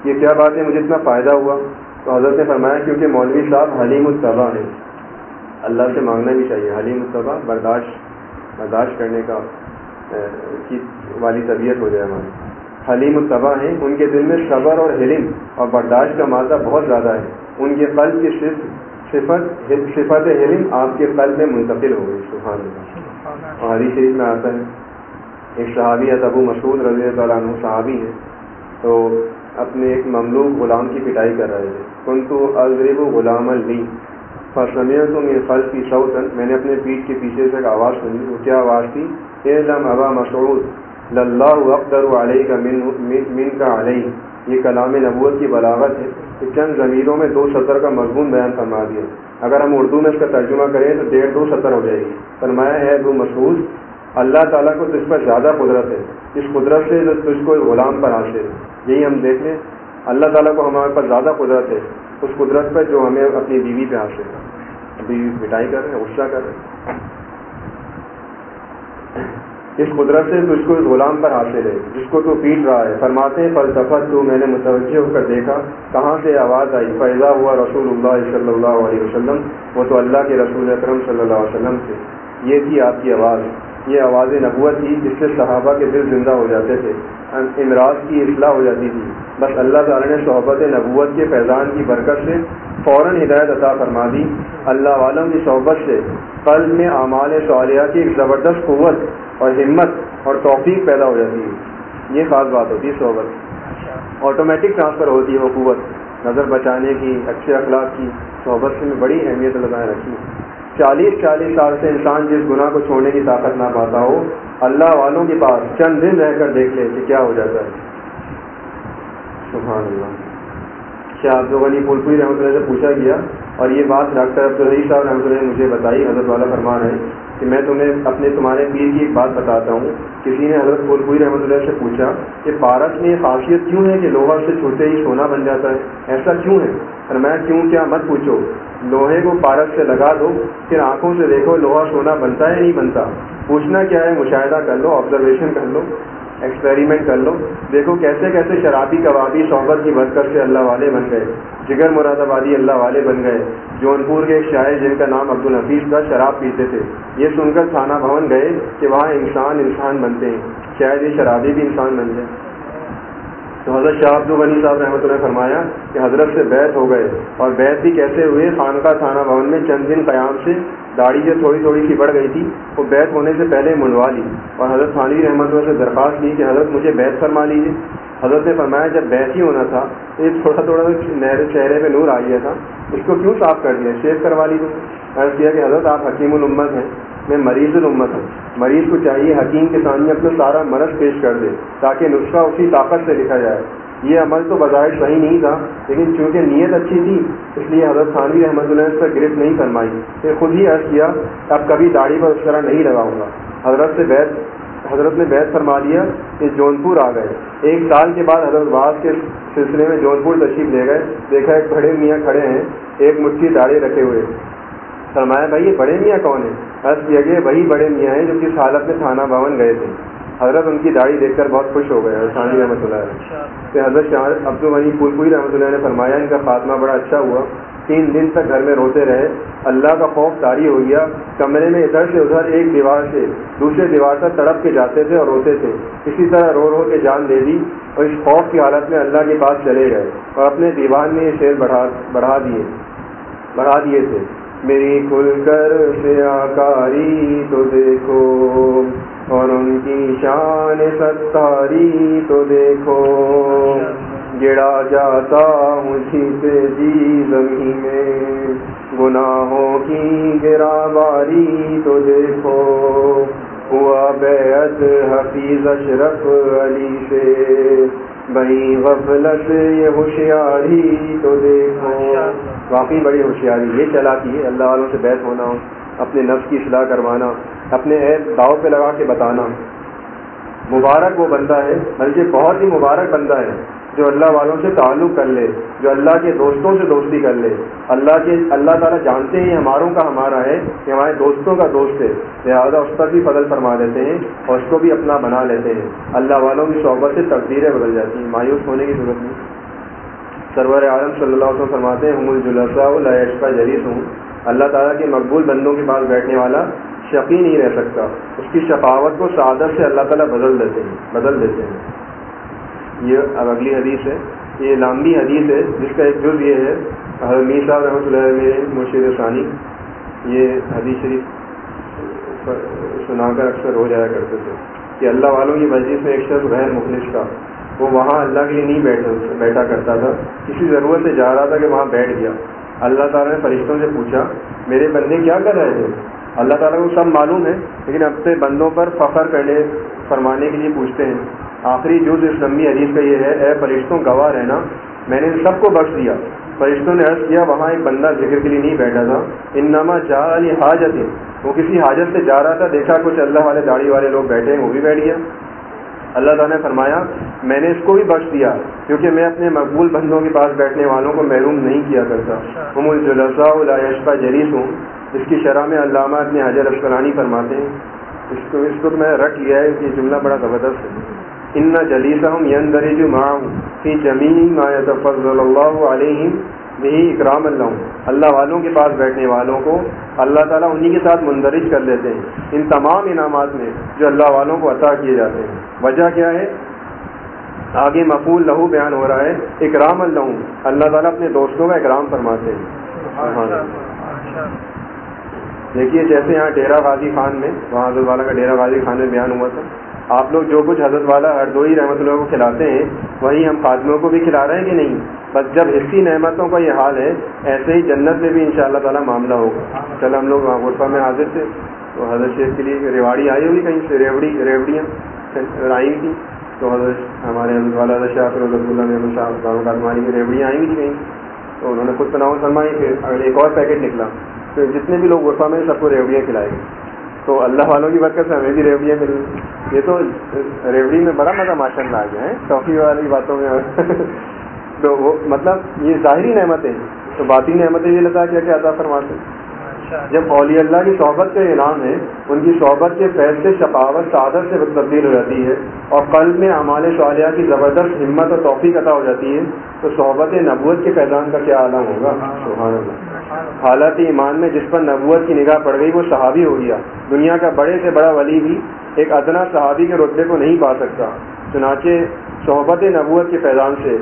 یہ کیا بات ہے مجھے اتنا فائدہ ہوا؟ تو حضرت نے فرمایا، کیونکہ مولوی صاحب حلیم الطبع ہے اللہ سے مانگنا بھی چاہیے۔ حلیم الطبع برداشت برداشت کرنے کا کی والی طبیعت ہو جائے ہماری۔ حلیم الطبع ہیں ان کے دل میں صبر اور حلم اور برداشت کا مادہ بہت زیادہ ہے۔ ان کے قلب کی صفت صفت حلم آپ کے قلب میں منتقل ہو گئی۔ سبحان اللہ۔ اور حدیث شریف میں آتا ہے ایک صحابی ہے ابو مسعود رضی اللہ عنہ صحابی ہے تو اپنے ایک مملوک غلام کی پٹائی کر رہے تھے۔ کن تو الغریب غلام المی فسمیہ تو میرے فل کی سعودن میں نے اپنے پیٹ کے پیچھے سے ایک آواز سنی، وہ کیا آواز تھی؟ اے لم ابا مسعود لاہ اقدر علیہ کا من من کا علیہ۔ یہ کلام نبوت کی بلاغت ہے۔ کہ چند ضمیروں میں دو سطر کا مضمون بیان فرما دیا۔ اگر ہم اردو میں اس کا ترجمہ کریں تو ڈیڑھ دو سطر ہو جائے گی۔ فرمایا ہے ابو مسعود، اللہ تعالیٰ کو تو اس پر زیادہ قدرت ہے۔ اس قدرت سے تو اس کو غلام پر حاصل ہے۔ یہی ہم دیکھ لیں اللہ تعالیٰ کو ہمارے پر زیادہ قدرت ہے۔ اس قدرت پر جو ہمیں اپنی بیوی پہ حاصل ہے۔ بیوی مٹائی کر رہے ہیں، غصہ کر رہے ہیں۔ اس قدرت سے تو اس کو غلام پر حاصل ہے جس کو تو پیٹ رہا ہے۔ فرماتے ہیں فلسفہ تو میں نے متوجہ ہو کر دیکھا، کہاں سے آواز آئی؟ فیضا ہوا رسول اللہ صلی اللہ علیہ وسلم، وہ تو اللہ کے رسول اکرم صلی اللہ علیہ وسلم تھے۔ یہ تھی آپ کی آواز۔ یہ آواز نبوت تھی جس سے صحابہ کے دل زندہ ہو جاتے تھے۔ امراض کی اصلاح ہو جاتی تھی۔ بس اللہ تعالیٰ نے صحبت نبوت کے فیضان کی برکت سے فوراً ہدایت عطا فرما دی۔ اللہ عالم کی صحبت سے قلب میں اعمال صالحہ کی ایک زبردست قوت اور ہمت اور توفیق پیدا ہو جاتی ہے۔ یہ خاص بات ہوتی ہے صحبت۔ آٹومیٹک ٹرانسفر ہوتی ہے وہ قوت۔ نظر بچانے کی، اچھے اخلاق کی، صحبت سے میں بڑی اہمیت لگائے رکھی۔ چالیس چالیس سال سے انسان جس گناہ کو چھوڑنے کی طاقت نہ پاتا ہو، اللہ والوں کے پاس چند دن رہ کر دیکھ لے کہ کیا ہو جاتا ہے۔ سبحان اللہ۔ شاہ عبد الغنی پھول رحمۃ اللہ سے پوچھا گیا اور یہ بات ڈاکٹر عبدالحی صاحب رحمۃ اللہ نے مجھے بتائی، حضرت والا فرمان ہے کہ میں تمہیں اپنے تمہارے پیر کی ایک بات بتاتا ہوں۔ کسی نے حضرت پھول رحمۃ اللہ سے پوچھا کہ پارس میں یہ خاصیت کیوں ہے کہ لوہا سے چھوٹے ہی سونا بن جاتا ہے؟ ایسا کیوں ہے؟ اور میں کیوں کیا مت پوچھو۔ لوہے کو پارس سے لگا دو، پھر آنکھوں سے دیکھو لوہا سونا بنتا ہے نہیں بنتا۔ پوچھنا کیا ہے؟ مشاہدہ کر لو آبزرویشن کر لو۔ ایکسپیریمنٹ کر لو۔ دیکھو کیسے کیسے شرابی کبابی صحبت کی برکت سے اللہ والے بن گئے۔ جگر مراد آبادی اللہ والے بن گئے۔ جون پور کے ایک شاعر جن کا نام عبد الحفیظ کا شراب پیتے تھے۔ یہ سن کر تھانہ بھون گئے کہ وہاں انسان انسان بنتے ہیں۔ شاید یہ شرابی بھی انسان بن جائے۔ تو حضرت شاہ عبد الغنی صاحب رحمۃ اللہ فرمایا کہ حضرت سے بیت ہو گئے۔ اور بیت بھی کیسے ہوئے خانقاہ تھانہ بھون میں چند دن قیام سے داڑھی جو تھوڑی تھوڑی سی بڑھ گئی تھی، وہ بیت ہونے سے پہلے منڈوا لی۔ اور حضرت خانوی رحمۃ اللہ سے درخواست کی کہ حضرت مجھے بیت فرما لیجیے حضرت نے فرمایا جب بیت ہی ہونا تھا، تو یہ تھوڑا تھوڑا چہرے پہ نور آ گیا تھا، اس کو کیوں صاف کر دیا؟ شیو کروا لی عرض کیا کہ حضرت آپ حکیم الامت ہیں، میں مریض الامت ہوں۔ مریض کو چاہیے حکیم کے سامنے اپنا سارا مرض پیش کر دے، تاکہ نسخہ اسی طاقت سے لکھا جائے۔ یہ عمل تو بظاہر صحیح نہیں تھا، لیکن چونکہ نیت اچھی تھی، اس لیے حضرت خانوی رحمۃ اللہ اس پر گرفت نہیں فرمائی۔ پھر خود ہی عرض کیا، اب کبھی داڑھی پر اس طرح نہیں لگاؤں گا۔ حضرت سے بیت حضرت نے بیت فرما دیا کہ جون پور آ گئے۔ ایک سال کے بعد حضرت باز کے سلسلے میں جون پور تشریف لے گئے۔ دیکھا ایک بڑے میاں کھڑے ہیں، ایک مٹھی داڑھی رکھے ہوئے۔ فرمایا، بھائی، یہ بڑے میاں کون ہیں؟ عرض کیا گیا، وہی بڑے میاں ہیں جو کس حالت میں تھانہ بھون گئے تھے۔ حضرت ان کی داڑھی دیکھ کر بہت خوش ہو گئے ثانی رحمۃ اللہ کہ حضرت شاہ عبد الغنی پھول پوری رحمۃ اللہ نے فرمایا ان کا خاتمہ بڑا اچھا ہوا۔ تین دن تک گھر میں روتے رہے۔ اللہ کا خوف تاری ہو گیا۔ کمرے میں ادھر سے ادھر ایک دیوار سے دوسرے دیوار تک تڑپ کے جاتے تھے اور روتے تھے۔ اسی طرح رو رو کے جان دے دی اور اس خوف کی حالت میں اللہ کے پاس چلے گئے اور اپنے دیوان میں یہ شعر بڑھا بڑھا دیے بڑھا دیے تھے۔ میری کھل کر سے آکاری تو دیکھو، اور ان کی شان ستاری تو دیکھو۔ گڑا جاتا ہوں چھیتے جی زمین میں، گناہوں کی گرا باری تو دیکھو۔ ہوا بیعت حفیظ اشرف علی سے بھائی غفلت یہ ہوشیاری تو دیکھو۔ واقعی بڑی ہوشیاری۔ یہ چلا ہے اللہ والوں سے بیت ہونا اپنے نفس کی اصلاح کروانا اپنے عید داؤ پہ لگا کے بتانا۔ مبارک وہ بندہ ہے بلکہ بہت ہی مبارک بندہ ہے۔ جو اللہ والوں سے تعلق کر لے، جو اللہ کے دوستوں سے دوستی کر لے۔ اللہ کے، اللہ تعالیٰ جانتے ہیں ہماروں کا ہمارا ہے، کہ ہمارے دوستوں کا دوست ہے۔ لہٰذا اس پر بھی فضل فرما دیتے ہیں اور اس کو بھی اپنا بنا لیتے ہیں۔ اللہ والوں کی صحبت سے تقدیریں بدل جاتی ہیں۔ مایوس ہونے کی ضرورت نہیں سرور عالم صلی اللہ علیہ وسلم فرماتے ہیں، ہم الجلسا کا جلیس ہوں اللہ تعالیٰ کے مقبول بندوں کے پاس بیٹھنے والا شقی نہیں رہ سکتا۔ اس کی شفاوت کو سعادت سے اللہ تعالیٰ بدل دیتے ہیں، بدل دیتے ہیں۔ یہ اب اگلی حدیث ہے۔ یہ لامبی حدیث ہے، جس کا ایک جز یہ ہے میر صاحب رحمۃ اللہ میرے مرشید ثانی۔ یہ حدیث شریف سنا کر اکثر ہو جایا کرتے تھے۔ کہ اللہ والوں کی مسجد میں ایک شخص غیر مخلص کا وہ وہاں اللہ کے لیے نہیں بیٹھا بیٹھا کرتا تھا۔ کسی ضرورت سے جا رہا تھا کہ وہاں بیٹھ گیا۔ اللہ تعالیٰ نے فرشتوں سے پوچھا، میرے بندے کیا کر رہے تھے؟ اللہ تعالیٰ کو سب معلوم ہے، لیکن اپنے بندوں پر فخر کرنے، فرمانے کے لیے پوچھتے ہیں۔ آخری جو اسلمی حدیث کا یہ ہے، اے فرشتوں، گواہ رہنا۔ میں نے سب کو بخش دیا۔ فرشتوں نے عرض کیا، وہاں ایک بندہ ذکر کے لیے نہیں بیٹھا تھا۔ ان نامہ جا علی حاجت وہ کسی حاجت سے جا رہا تھا، دیکھا کچھ اللہ والے داڑھی والے لوگ بیٹھے ہیں، وہ بھی بیٹھ گیا۔ اللہ تعالیٰ نے فرمایا، میں نے اس کو بھی بخش دیا، کیونکہ میں اپنے مقبول بندوں کے پاس بیٹھنے والوں کو محروم نہیں کیا کرتا۔ ہم الجلسا الشفا جلیس ہوں اس کی شرح میں علامہ اپنے حضر افسرانی فرماتے ہیں۔ اس کو اس کو میں رکھ لیا ہے یہ جملہ بڑا زبردست ہے۔ ان جلیسا ہوں ین درج ماں فی زمین فضل اللہ علیہ یہی اکرام اللہ اللہ والوں کے پاس بیٹھنے والوں کو اللہ تعالیٰ انہی کے ساتھ مندرج کر لیتے ہیں. ان تمام انعامات میں جو اللہ والوں کو عطا کیے جاتے ہیں. وجہ کیا ہے؟ آگے مقبول لہو بیان ہو رہا ہے. اکرام اللہ اللہ تعالیٰ اپنے دوستوں کا اکرام فرماتے ہیں. دیکھیے جیسے یہاں ڈیرا غازی خان میں، وہاں حضرت والا کا ڈیرا غازی خان میں بیان ہوا تھا. آپ لوگ جو کچھ حضرت والا ہردوئی رحمۃ اللہ کو کھلاتے ہیں وہیں ہم خادموں کو بھی کھلا رہے ہیں کہ نہیں؟ بس جب حصی نعمتوں کا یہ حال ہے، ایسے ہی جنت میں بھی ان شاء اللہ تعالیٰ معاملہ ہوگا۔ چل ہم لوگ وہاں غرفہ میں حاضر تھے، تو حضرت شیخ کے لیے ریواڑی آئی ہوئی کہیں سے؟ ریوڑی، ریوڑیاں آئی تھیں تو حضرت ہمارے حضرت والا حضرت شاہ رضب اللہ صاحب ہماری کی ریوڑیاں آئی ہوئی تھیں کہیں۔ تو انہوں نے خود تناؤ فرمائی، پھر اگر ایک اور پیکٹ نکلا۔ تو جتنے بھی لوگ غرفہ میں سب کو ریوڑیاں کھلائے گئے۔ تو اللہ والوں کی برکت سے ہمیں بھی ریوڑیاں ملی یہ تو ریوڑی میں بڑا مزہ ماشاء اللہ آ گیا ہے، ٹافی والی باتوں میں۔ تو وہ مطلب یہ ظاہری نعمتیں تو باطی نعمتیں یہ لگا کیا کہ عطا فرماتے ہیں۔ جب اولی اللہ کی صحبت کا انعام ہے، ان کی صحبت کے فیصلے شفاوت، سعادت سے تبدیل ہو جاتی ہے اور قلب میں اعمال صالحہ کی زبردست ہمت اور توفیق عطا ہو جاتی ہے، تو صحبت نبوت کے فیضان کا کیا عالم ہوگا؟ سبحان اللہ۔ حالت ایمان میں جس پر نبوت کی نگاہ پڑ گئی، وہ صحابی ہو گیا۔ دنیا کا بڑے سے بڑا ولی بھی ایک ادنا صحابی کے رتبے کو نہیں پا سکتا۔ چنانچہ صحبت نبوت کے فیضان سے۔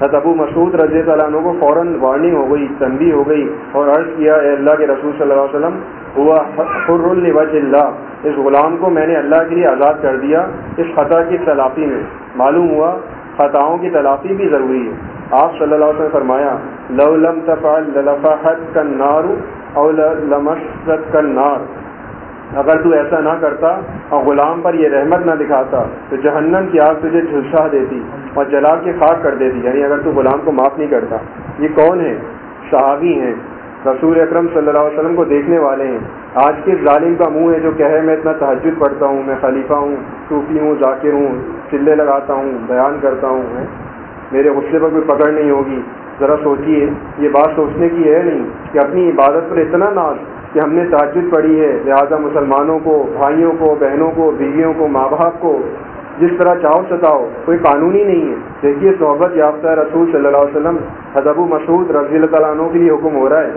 حضرت ابو مسعود رضی اللہ عنہ کو فوراً وارننگ ہو گئی تنبی ہو گئی اور عرض کیا، اے اللہ کے رسول صلی اللہ علیہ وسلم، ہوا حر الوج اللہ۔ اس غلام کو میں نے اللہ کے لیے آزاد کر دیا، اس خطا کی تلافی میں۔ معلوم ہوا خطاؤں کی تلافی بھی ضروری ہے۔ آپ صلی اللہ علیہ وسلم فرمایا، لو لم تفعل للفحت کنار او لمست کنار اگر تو ایسا نہ کرتا اور غلام پر یہ رحمت نہ دکھاتا، تو جہنم کی آگ تجھے جھلسا دیتی اور جلا کے خاک کر دیتی یعنی اگر تو غلام کو معاف نہیں کرتا۔ یہ کون ہے صحابی ہیں۔ رسول اکرم صلی اللہ علیہ وسلم کو دیکھنے والے ہیں۔ آج کے ظالم کا منہ ہے جو کہے میں اتنا تحجد پڑھتا ہوں، میں خلیفہ ہوں، صوفی ہوں، ذاکر ہوں، چلے لگاتا ہوں، بیان کرتا ہوں میرے غصے پر کوئی پکڑ نہیں ہوگی۔ ذرا سوچیے یہ بات سوچنے کی ہے نہیں کہ اپنی عبادت پر اتنا ناز کہ ہم نے تاجد پڑھی ہے۔ لہٰذا مسلمانوں کو، بھائیوں کو، بہنوں کو، بیویوں کو، ماں باپ کو جس طرح چاہو ستاؤ کوئی قانونی نہیں ہے۔ دیکھیے صحبت یافتہ رسول صلی اللہ علیہ وسلم حضب مسعود رضی اللہ تعالیٰ عنہ کے لیے حکم ہو رہا ہے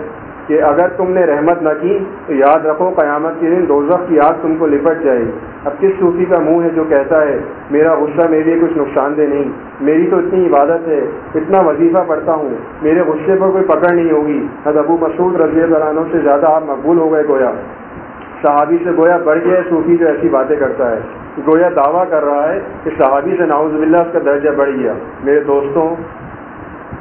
کہ اگر تم نے رحمت نہ کی تو یاد رکھو قیامت کے دن دوزخ کی یاد تم کو لپٹ جائے گی۔ اب کس صوفی کا منہ ہے جو کہتا ہے، میرا غصہ میرے لیے کچھ نقصان دہ نہیں، میری تو اتنی عبادت ہے، اتنا وظیفہ پڑھتا ہوں، میرے غصے پر کوئی پکڑ نہیں ہوگی۔ حد ابو مسعود رضی اللہ عنہ سے زیادہ آپ مقبول ہو گئے گویا۔ صحابی سے گویا بڑھ گیا صوفی جو ایسی باتیں کرتا ہے گویا دعویٰ کر رہا ہے کہ صحابی سے ناؤز باللہ اس کا درجہ بڑھ گیا۔ میرے دوستوں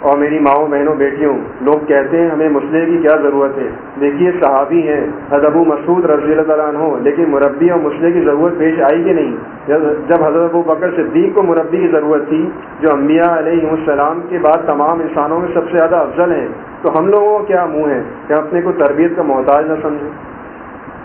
اور میری ماؤں بہنوں بیٹیوں، لوگ کہتے ہیں ہمیں مسئلے کی کیا ضرورت ہے؟ دیکھیے صحابی ہیں، حضرت مسعود رضی اللہ تعالیٰ عنہ، لیکن مربی اور مسئلے کی ضرورت پیش آئی کہ نہیں؟ جب حضرت ابو بکر صدیق کو مربی کی ضرورت تھی، جو انبیاء علیہ السلام کے بعد تمام انسانوں میں سب سے زیادہ افضل ہیں، تو ہم لوگوں کو کیا منہ ہے کہ اپنے کو تربیت کا محتاج نہ سمجھیں؟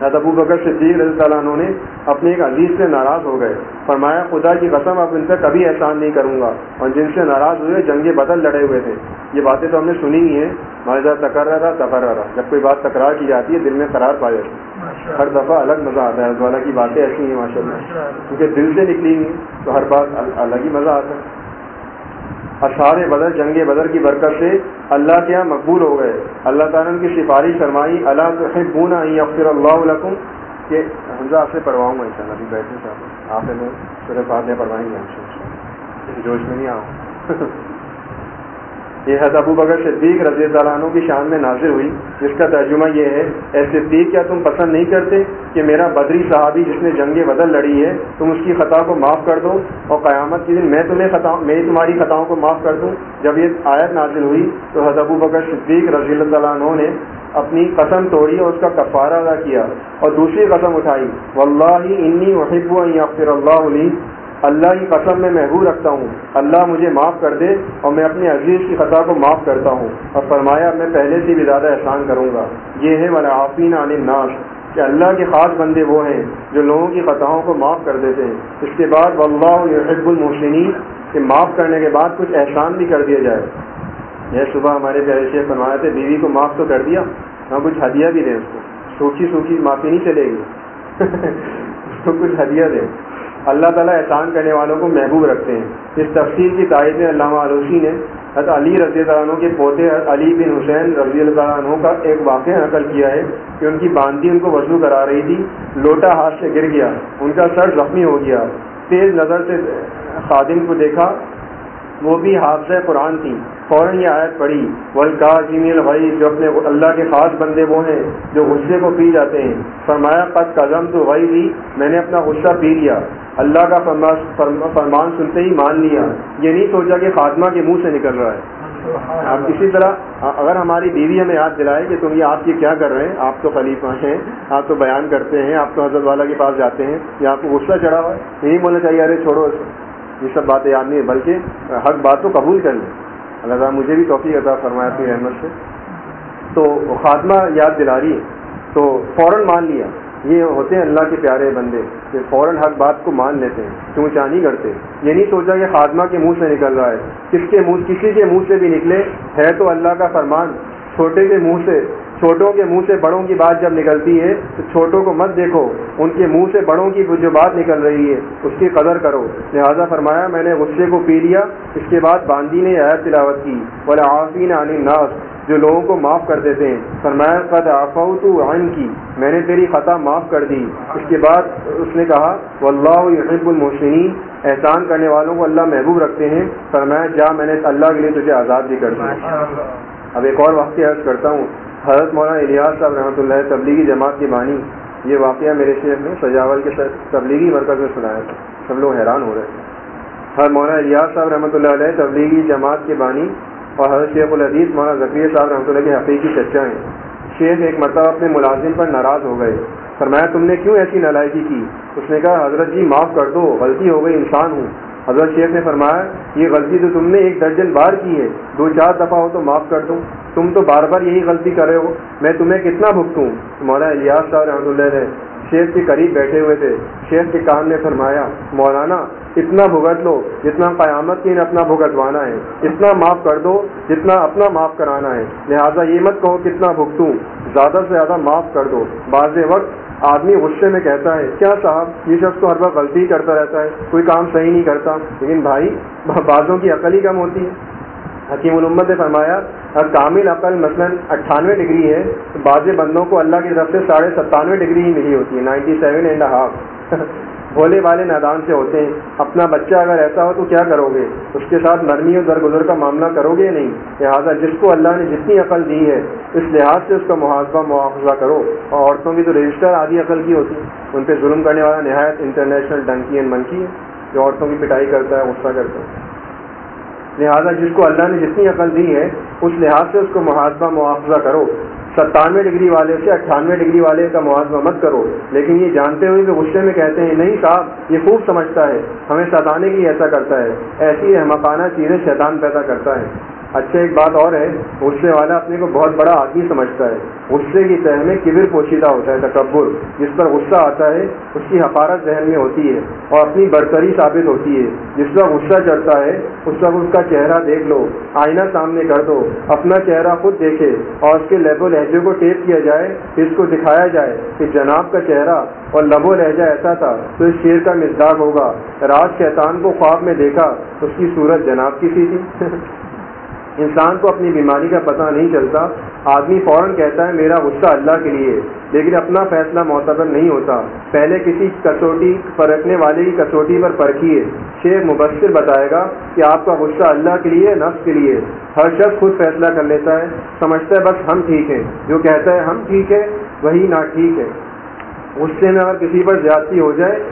ابو بکر صدیق رضی اللہ عنہ نے اپنے ایک عزیز سے ناراض ہو گئے۔ فرمایا خدا کی قسم اب ان سے کبھی احسان نہیں کروں گا۔ اور جن سے ناراض ہوئے جنگ بدل لڑے ہوئے تھے۔ یہ باتیں تو ہم نے سنی ہی ہیں۔ رہا تکرا رہا جب کوئی بات تکرار کی جاتی ہے دل میں قرار پا جاتی ہے۔ ہر دفعہ الگ مزہ آتا ہے۔ والا کی باتیں ایسی ہیں ماشاء اللہ کیونکہ دل سے نکلی ہوئی تو ہر بات الگ ہی مزہ آتا ہے۔ اشعار بدر، جنگ بدر کی برکت سے اللہ کے یہاں مقبول ہو گئے۔ اللہ تعالیٰ کی سفارش فرمائی اللہ تو بونا اختر اللہ علکم کہ حمزہ آپ سے پڑھواؤں گا ان شاء اللہ ابھی بیٹھے صاحب آپ نے صرف فاتح پڑھوائیں گے ہم سے جوش میں نہیں آؤں۔ *laughs* یہ حضرت ابو بکر صدیق رضی اللہ عنہ کی شان میں نازر ہوئی، جس کا ترجمہ یہ ہے اے صدیق کیا تم پسند نہیں کرتے کہ میرا بدری صحابی جس نے جنگ بدل لڑی ہے، تم اس کی خطا کو معاف کر دو اور قیامت کے دن میں تمہیں خطا، میں تمہاری خطاؤں کو معاف کر دوں۔ جب یہ آیت نازل ہوئی تو حضرت ابو بکر صدیق رضی اللہ عنہ نے اپنی قسم توڑی اور اس کا کفارہ ادا کیا اور دوسری قسم اٹھائی۔ واللہ انی احب ان یغفر اللہ علی اللہ کی قسم میں محبوب رکھتا ہوں۔ اللہ مجھے معاف کر دے اور میں اپنے عزیز کی خطا کو معاف کرتا ہوں۔ اور فرمایا، میں پہلے سے بھی زیادہ احسان کروں گا۔ یہ ہے عن الناس، کہ اللہ کے خاص بندے وہ ہیں جو لوگوں کی خطاؤں کو معاف کر دیتے ہیں۔ اس کے بعد، واللہ یحب المحسنین، کہ معاف کرنے کے بعد کچھ احسان بھی کر دیا جائے۔ یہ صبح ہمارے پیارے شیخ فرمایا تھے، بیوی کو معاف تو کر دیا ہاں کچھ ہدیہ بھی دیں اس کو۔ سوکھی سوکھی معافی نہیں چلے گی۔ *laughs* اس کو کچھ ہدیہ دیں اللہ تعالیٰ احسان کرنے والوں کو محبوب رکھتے ہیں۔ اس تفصیل کی تائید میں علامہ علوشی نے حضرت علی رضی اللہ عنہ کے پوتے علی بن حسین رضی اللہ عنہ کا ایک واقعہ نقل کیا ہے کہ ان کی باندھی ان کو وضو کرا رہی تھی، لوٹا ہاتھ سے گر گیا، ان کا سر زخمی ہو گیا۔ تیز نظر سے خادم کو دیکھا وہ بھی حافظ قرآن تھی، فوراً یہ آیت پڑھی ولکا جیمیل بھائی جو اپنے اللہ کے خاص بندے وہ ہیں، جو غصے کو پی جاتے ہیں۔ فرمایا، قد قدم تو وہی بھی میں نے اپنا غصہ پی لیا۔ اللہ کا فرمان سنتے ہی مان لیا۔ یہ نہیں سوچا کہ خاتمہ کے منہ سے نکل رہا ہے۔ اب اسی طرح، اگر ہماری بیوی ہمیں یاد دلائے کہ تم یہ آپ کی کیا کر رہے ہیں؟ آپ تو خلیفہ ہیں، آپ تو بیان کرتے ہیں، آپ تو حضرت والا کے پاس جاتے ہیں، یا آپ کو غصہ چڑھا ہوا ہے؟ یہی بولنا چاہیے، ارے چھوڑو یہ سب باتیں یاد نہیں بلکہ حق بات کو قبول کر لیں اللہ تعالیٰ مجھے بھی توفیق عطا فرمایا اپنی احمد سے۔ تو خاتمہ یاد دلا رہی تو فوراً مان لیا۔ یہ ہوتے ہیں اللہ کے پیارے بندے کہ فوراً حق بات کو مان لیتے ہیں، کیوں چاہ نہیں کرتے؟ یہ نہیں سوچا کہ خاتمہ کے منہ سے نکل رہا ہے۔ کس کے منہ، کسی کے منہ سے بھی نکلے، ہے تو اللہ کا فرمان، چھوٹے کے منہ سے چھوٹوں کے منہ سے بڑوں کی بات جب نکلتی ہے تو چھوٹوں کو مت دیکھو ان کے منہ سے بڑوں کی جو بات نکل رہی ہے اس کی قدر کرو۔ لہٰذا فرمایا میں نے غصے کو پی لیا اس کے بعد باندی نے عید تلاوت کی۔ بولے آفین عن ناس جو لوگوں کو معاف کر دیتے ہیں۔ فرمایا قد آفا تو عن کی میں نے تیری خطا معاف کر دی۔ اس کے بعد اس نے کہا واللہ یحب المحسنین احسان کرنے والوں کو اللہ محبوب رکھتے ہیں۔ فرمایا جا میں نے اللہ کے لیے تجھے آزاد بھی کر دیا۔ اب ایک اور واقعہ عرض کرتا ہوں۔ حضرت مولانا الیاس صاحب رحمۃ اللہ تبلیغی جماعت کی بانی، یہ واقعہ میرے شیخ نے سجاول کے تبلیغی مرکز میں سنایا تھا۔ سب لوگ حیران ہو رہے تھے۔ حضرت مولانا الیاس صاحب رحمۃ اللہ علیہ تبلیغی جماعت کے بانی اور حضرت شیخ الحدیث مولانا ذکری صاحب رحمۃ اللہ کے حقیقی چچا ہیں شیخ ایک مرتبہ اپنے ملازم پر ناراض ہو گئے۔ فرمایا، تم نے کیوں ایسی نالائکی کی؟ اس نے کہا، حضرت جی معاف کر دو، غلطی ہو گئی، انسان ہوں۔ حضرت شیخ نے فرمایا، یہ غلطی تو تم نے ایک درجن بار کی ہے۔ دو چار دفعہ ہو تو معاف کر دوں۔ تم تو بار بار یہی غلطی کر رہے ہو۔ میں تمہیں کتنا بھگتوں؟ مولانا الیاس صاحب رحمۃ اللہ نے شیخ کے قریب بیٹھے ہوئے تھے۔ شیخ کے کام نے فرمایا، مولانا اتنا بھگت لو جتنا قیامت کی اپنا بھگتوانا ہے، اتنا معاف کر دو جتنا اپنا معاف کرانا ہے۔ لہٰذا یہ مت کہو کتنا بھگتوں، زیادہ سے زیادہ معاف کر دو۔ بعض وقت آدمی غصے میں کہتا ہے، کیا صاحب، یہ شخص تو ہر بار غلطی کرتا رہتا ہے، کوئی کام صحیح نہیں کرتا۔ لیکن بھائی، بعضوں کی عقل ہی کم ہوتی ہے۔ حکیم الامت نے فرمایا کامل عقل مثلا اٹھانوے ڈگری ہے، بعض بندوں کو اللہ کی طرف سے ساڑھے ستانوے ڈگری ہی ملی ہوتی ہے، نائنٹی سیون اینڈ ہاف *laughs* بھولے والے نادان سے ہوتے ہیں۔ اپنا بچہ اگر ایسا ہو تو کیا کرو گے؟ اس کے ساتھ نرمی اور درگزر کا معاملہ کرو گے نہیں؟ لہٰذا جس کو اللہ نے جتنی عقل دی ہے، اس لحاظ سے اس کا محاذہ مواخذہ کرو۔ اور عورتوں کی تو رجسٹر آدھی عقل کی ہوتی ہے۔ ان پہ ظلم کرنے والا نہایت انٹرنیشنل ڈنکی اینڈ منکی ہے، جو عورتوں کی پٹائی کرتا ہے، غصہ کرتا ہے۔ لہٰذا جس کو اللہ نے جتنی عقل دی ہے، اس لحاظ سے اس کو محاذہ مواخذہ کرو۔ ستانوے ڈگری والے سے اٹھانوے ڈگری والے کا موازنہ مت کرو۔ لیکن یہ جانتے ہوئے کہ غصے میں کہتے ہیں، نہیں صاحب، یہ خوب سمجھتا ہے، ہمیں ستانے کی ایسا کرتا ہے۔ ایسی احمقانہ چیزیں شیطان پیدا کرتا ہے۔ اچھا ایک بات اور ہے، غصے والا اپنے کو بہت بڑا آدمی سمجھتا ہے۔ غصے کی تہ میں کبر پوشیدہ ہوتا ہے، تکبر، جس پر غصہ آتا ہے، اس کی حفارت ذہن میں ہوتی ہے اور اپنی برتری ثابت ہوتی ہے۔ جس پر غصہ چڑھتا ہے، اس وقت اس کا چہرہ دیکھ لو، آئینہ سامنے کر دو، اپنا چہرہ خود دیکھے اور اس کے لب و لہجے کو ٹیپ کیا جائے پھر اس کو دکھایا جائے کہ جناب کا چہرہ اور لب و لہجہ ایسا تھا تو اس شیر کا مزداق ہوگا۔ راج شیطان کو خواب میں دیکھا، اس کی صورت جناب کی سی تھی۔ *laughs* انسان کو اپنی بیماری کا پتہ نہیں چلتا، آدمی فوراً کہتا ہے، میرا غصہ اللہ کے لیے۔ لیکن اپنا فیصلہ معتبر نہیں ہوتا۔ پہلے کسی کسوٹی پرکھنے والے کی کسوٹی پر پرکھیے۔ شیخ مبصر بتائے گا کہ آپ کا غصہ اللہ کے لیے، نفس کے لیے۔ ہر شخص خود فیصلہ کر لیتا ہے۔ سمجھتا ہے، بس ہم ٹھیک ہیں۔ جو کہتا ہے، ہم ٹھیک ہے وہی نہ ٹھیک ہے۔ غصے میں اگر کسی پر زیادتی ہو جائے،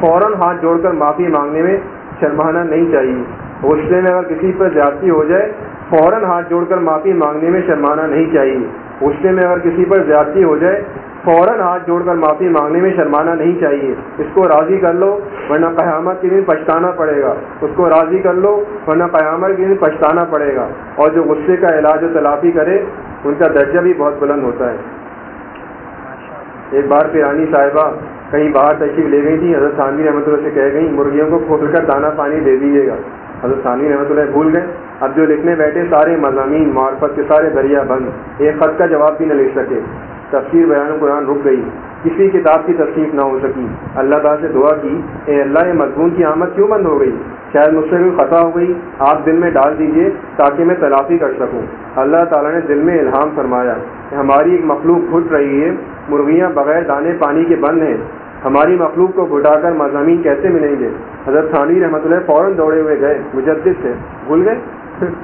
فوراً ہاتھ جوڑ کر معافی مانگنے میں شرمانا نہیں چاہیے۔ غصے میں اگر کسی پر زیادتی ہو جائے، فوراً ہاتھ جوڑ کر معافی مانگنے میں شرمانا نہیں چاہیے۔ غصے میں اگر کسی پر زیادتی ہو جائے، فوراً ہاتھ جوڑ کر معافی مانگنے میں شرمانا نہیں چاہیے۔ اس کو راضی کر لو، ورنہ قیامت کے دن پچھتانا پڑے گا۔ اس کو راضی کر لو، ورنہ قیامت کے دن پچھتانا پڑے گا۔ اور جو غصے کا علاج و تلافی کرے، ان کا درجہ بھی بہت بلند ہوتا ہے۔ ایک بار پیرانی صاحبہ کہیں باہر تشریف لے گئی تھی حضرت ثانوی رحمۃ اللہ سے کہہ گئی مرغیوں کو کھول کر دانا پانی دے دیجیے گا۔ حضرت ثانوی رحمۃ اللہ بھول گئے۔ اب جو لکھنے بیٹھے سارے مضامین، معرفت کے سارے دریا بند۔ ایک خط کا جواب بھی نہ لکھ سکے۔ تفسیر بیان قرآن رک گئی۔ کسی کتاب کی تصنیف نہ ہو سکی۔ اللہ تعالیٰ سے دعا کی، اے اللہ، یہ مضمون کی آمد کیوں بند ہو گئی؟ شاید مجھ سے کوئی خطا ہو گئی۔ آپ دل میں ڈال دیجیے تاکہ میں تلافی کر سکوں۔ اللہ تعالیٰ نے دل میں الہام فرمایا کہ ہماری ایک مخلوق گھٹ رہی ہے۔ مرغیاں بغیر دانے پانی کے بند ہیں۔ ہماری مخلوق کو گھٹا کر مضامین کیسے ملیں گے؟ حضرت ثانوی رحمۃ اللہ فوراً دوڑے ہوئے گئے، مجدد سے بھول گئے؟ *laughs*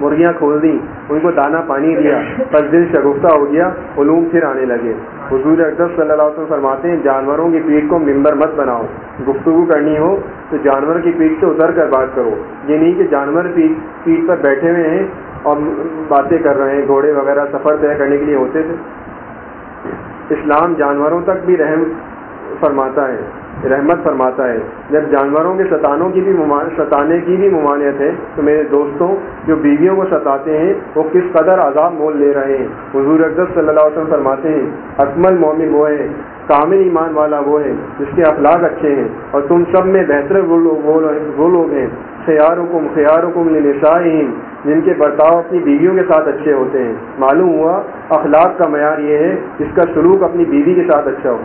مرغیاں کھول دیں، ان کو دانا پانی دیا بس دل شگفتہ ہو گیا، علوم پھر آنے لگے۔ حضور اقدس صلی اللہ علیہ وسلم فرماتے ہیں، جانوروں کی پیٹ کو ممبر مت بناؤ۔ گفتگو کرنی ہو تو جانور کی پیٹ سے اتر کر بات کرو۔ یہ نہیں کہ جانور پیٹ پر بیٹھے ہوئے ہیں اور باتیں کر رہے ہیں، گھوڑے وغیرہ سفر طے کرنے کے لیے ہوتے تھے۔ اسلام جانوروں تک بھی رحم فرماتا ہے، رحمت فرماتا ہے۔ جب جانوروں کے ستانوں کی بھی ستانے کی بھی ممانعت ہے، تو میرے دوستوں، جو بیویوں کو ستاتے ہیں، وہ کس قدر عذاب مول لے رہے ہیں۔ حضور اقدس صلی اللہ علیہ وسلم فرماتے ہیں، اکمل مومن وہ ہے، کامل ایمان والا وہ ہے، جس کے اخلاق اچھے ہیں۔ اور تم سب میں بہتر وہ لوگ ہیں خیار حکم خیار حکم لنسائہم، جن کے برتاؤ اپنی بیویوں کے ساتھ اچھے ہوتے ہیں۔ معلوم ہوا، اخلاق کا معیار یہ ہے جس کا سلوک اپنی بیوی کے ساتھ اچھا ہو۔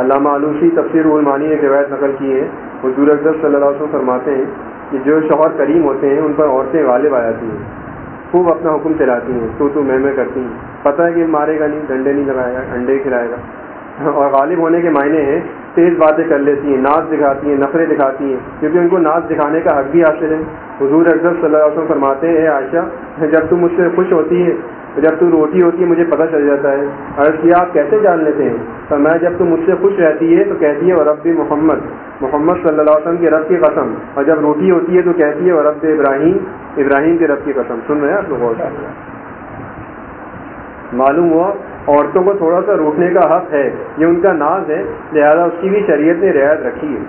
علامہ آلوسی تفسیر علمانی ایک روایت نقل کی ہے حضور اقدس صلی اللہ علیہ وسلم فرماتے ہیں کہ جو شوہر کریم ہوتے ہیں، ان پر عورتیں غالب آ جاتی ہیں۔ خوب اپنا حکم چلاتی ہیں، تو تو میں میں کرتی ہیں پتہ ہے کہ مارے گا نہیں، ڈنڈے نہیں لگائے گا انڈے کھلائے گا۔ *laughs* اور غالب ہونے کے معنی ہیں تیز باتیں کر لیتی ہیں ناز دکھاتی ہیں نفریں دکھاتی ہیں کیونکہ ان کو ناز دکھانے کا حق بھی حاصل ہے۔ حضور اقدس صلی اللہ علیہ وسلم فرماتے ہیں اے عائشہ جب تم مجھ سے خوش ہوتی ہے جب تم روٹی ہوتی ہے مجھے پتہ چل جاتا ہے۔ عرض کیا آپ کیسے جان لیتے ہیں؟ تو میں جب تم مجھ سے خوش رہتی ہے تو کہتی ہے وہ رب محمد محمد صلی اللہ علیہ وسلم کے رب کی قسم۔ اور جب روٹی ہوتی ہے تو کہتی ہے وہ رب ابراہیم ابراہیم کے رب کی قسم۔ سن رہے ہیں آپ لوگ؟ معلوم ہوا عورتوں کو تھوڑا سا روکنے کا حق ہے، یہ ان کا ناز ہے، لہذا اس کی بھی شریعت نے رعایت رکھی ہے۔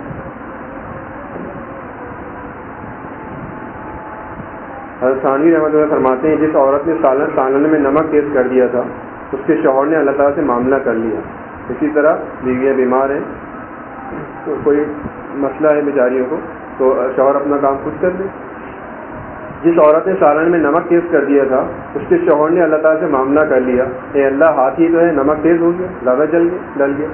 ثانوی رحمۃ اللہ فرماتے ہیں، جس عورت نے سالن سالن میں نمک تیز کر دیا تھا، اس کے شوہر نے اللہ تعالیٰ سے معاملہ کر لیا۔ اسی طرح بیویاں بیمار ہیں، تو کوئی مسئلہ ہے بیچاریوں کو، تو شوہر اپنا کام خود کر دے جس عورت نے سالن میں نمک تیز کر دیا تھا، اس کے شوہر نے اللہ تعالیٰ سے معاملہ کر لیا۔ اے اللہ، ہاتھ ہی تو ہے، نمک تیز ہو گیا زیادہ جل گیا ڈل گیا۔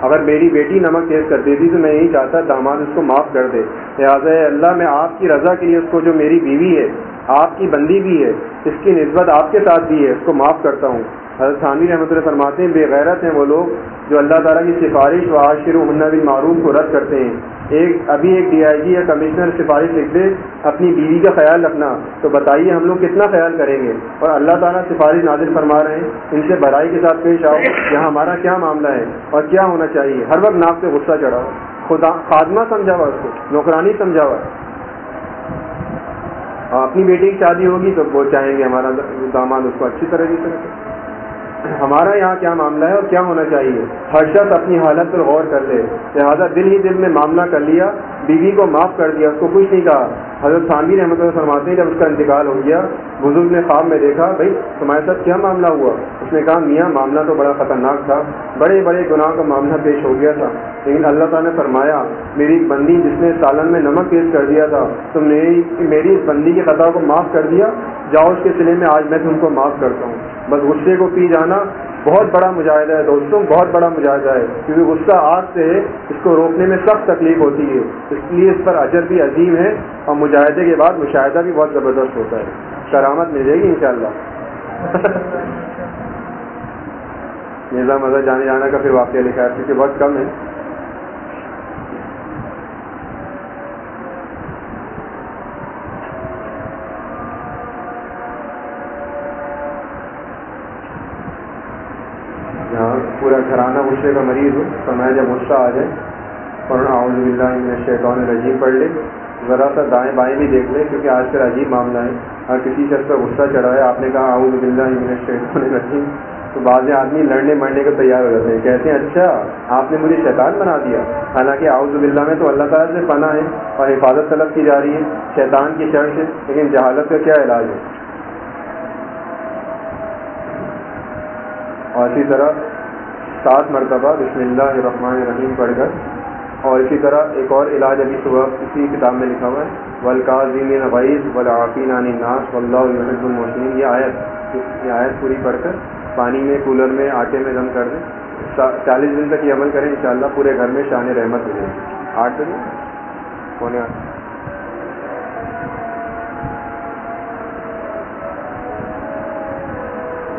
اگر میری بیٹی نمک تیز کر دیتی تو میں یہی چاہتا، داماد اس کو معاف کر دے۔ لہٰذا اللہ، میں آپ کی رضا کے لیے اس کو، جو میری بیوی ہے آپ کی بندی بھی ہے، اس کی نسبت آپ کے ساتھ بھی ہے، اس کو معاف کرتا ہوں۔ حضرت ثانوی رحمۃ اللہ فرماتے ہیں، بے غیرت ہیں وہ لوگ جو اللہ تعالیٰ کی سفارش و عاشر و بن معروف کو رد کرتے ہیں۔ ایک، ابھی ایک ڈی آئی جی یا کمشنر سفارش لکھ دے، اپنی بیوی کا خیال رکھنا۔ تو بتائیے ہم لوگ کتنا خیال کریں گے؟ اور اللہ تعالیٰ سفارش نازل فرما رہے ہیں، ان سے بھرائی کے ساتھ پیش آؤ۔ یہاں ہمارا کیا معاملہ ہے؟ اور کیا ہونا چاہیے؟ ہر وقت ناپ سے غصہ چڑھاؤ۔ خدا، خادمہ سمجھا ہوا اس کو، نوکرانی سمجھا ہوا اپنی بیٹی کی شادی ہوگی تو وہ چاہیں گے ہمارا داماد اس کو اچھی طرح سے رکھے ہمارا یہاں کیا معاملہ ہے اور کیا ہونا چاہیے؟ ہر شخص اپنی حالت پر غور کر لے۔ لہٰذا دل ہی دل میں معاملہ کر لیا۔ بیوی کو معاف کر دیا، اس کو کچھ نہیں کہا۔ حضرت ثانوی رحمۃ اللہ فرماتے ہیں، جب اس کا انتقال ہو گیا، بزرگ نے خواب میں دیکھا، بھائی، تمہارے ساتھ کیا معاملہ ہوا؟ اس نے کہا، میاں، معاملہ تو بڑا خطرناک تھا، بڑے بڑے گناہ کا معاملہ پیش ہو گیا تھا۔ لیکن اللہ تعالیٰ نے فرمایا، میری بندی جس نے سالن میں نمک پیش کر دیا تھا، تم نے میری اس بندی کے خطا کو معاف کر دیا، جاؤ اس کے سلے میں، آج میں تم کو معاف کرتا ہوں۔ بس غصے کو پی جانا بہت بڑا مجاہدہ ہے دوستوں، بہت بڑا مجاہدہ ہے، کیونکہ غصہ آگ سے اس کو روکنے میں سخت تکلیف ہوتی ہے، اس لیے اس پر اجر بھی عظیم ہے اور مجاہدے کے بعد مشاہدہ بھی بہت زبردست ہوتا ہے۔ کرامت ملے گی انشاءاللہ۔ *laughs* میزا مزہ جانے جانا کا پھر واقعہ لکھا ہے، کیونکہ بہت کم ہے جہاں پورا غصے کا مریض ہو تو میں جب غصہ آ جائے اور اعوذ باللہ من الشیطان الرجیم پڑھ لے۔ ذرا سا دائیں بائیں بھی دیکھ لیں کیونکہ آج کل عجیب معاملہ ہے۔ ہر کسی شخص کا غصہ چڑھا ہے آپ نے کہا اعوذ باللہ من الشیطان الرجیم۔ تو بعض آدمی لڑنے مرنے کو تیار ہو جاتے ہیں، کہتے ہیں اچھا آپ نے مجھے شیطان بنا دیا۔ حالانکہ اعوذ باللہ میں تو اللہ تعالیٰ سے پناہ ہے اور حفاظت طلب کی جا رہی ہے۔ شیطان کی شرط سے لیکن جہالت کا کیا علاج ہے؟ اور اسی طرح سات مرتبہ بسم اللہ الرحمن الرحیم پڑھ کر۔ اور اسی طرح ایک اور علاج ابھی صبح اسی کتاب میں لکھا ہوا ہے۔ ولقاظین نوائز ولاقین عن الناس واللہ یحب المحسنین یہ آیت یہ آیت پوری پڑھ کر پانی میں، کولر میں، آٹے میں دم کر دیں۔ چالیس دن تک یہ عمل کریں، انشاءاللہ پورے گھر میں شان رحمت ہو جائے۔ گی آٹھ بجے کون آٹھ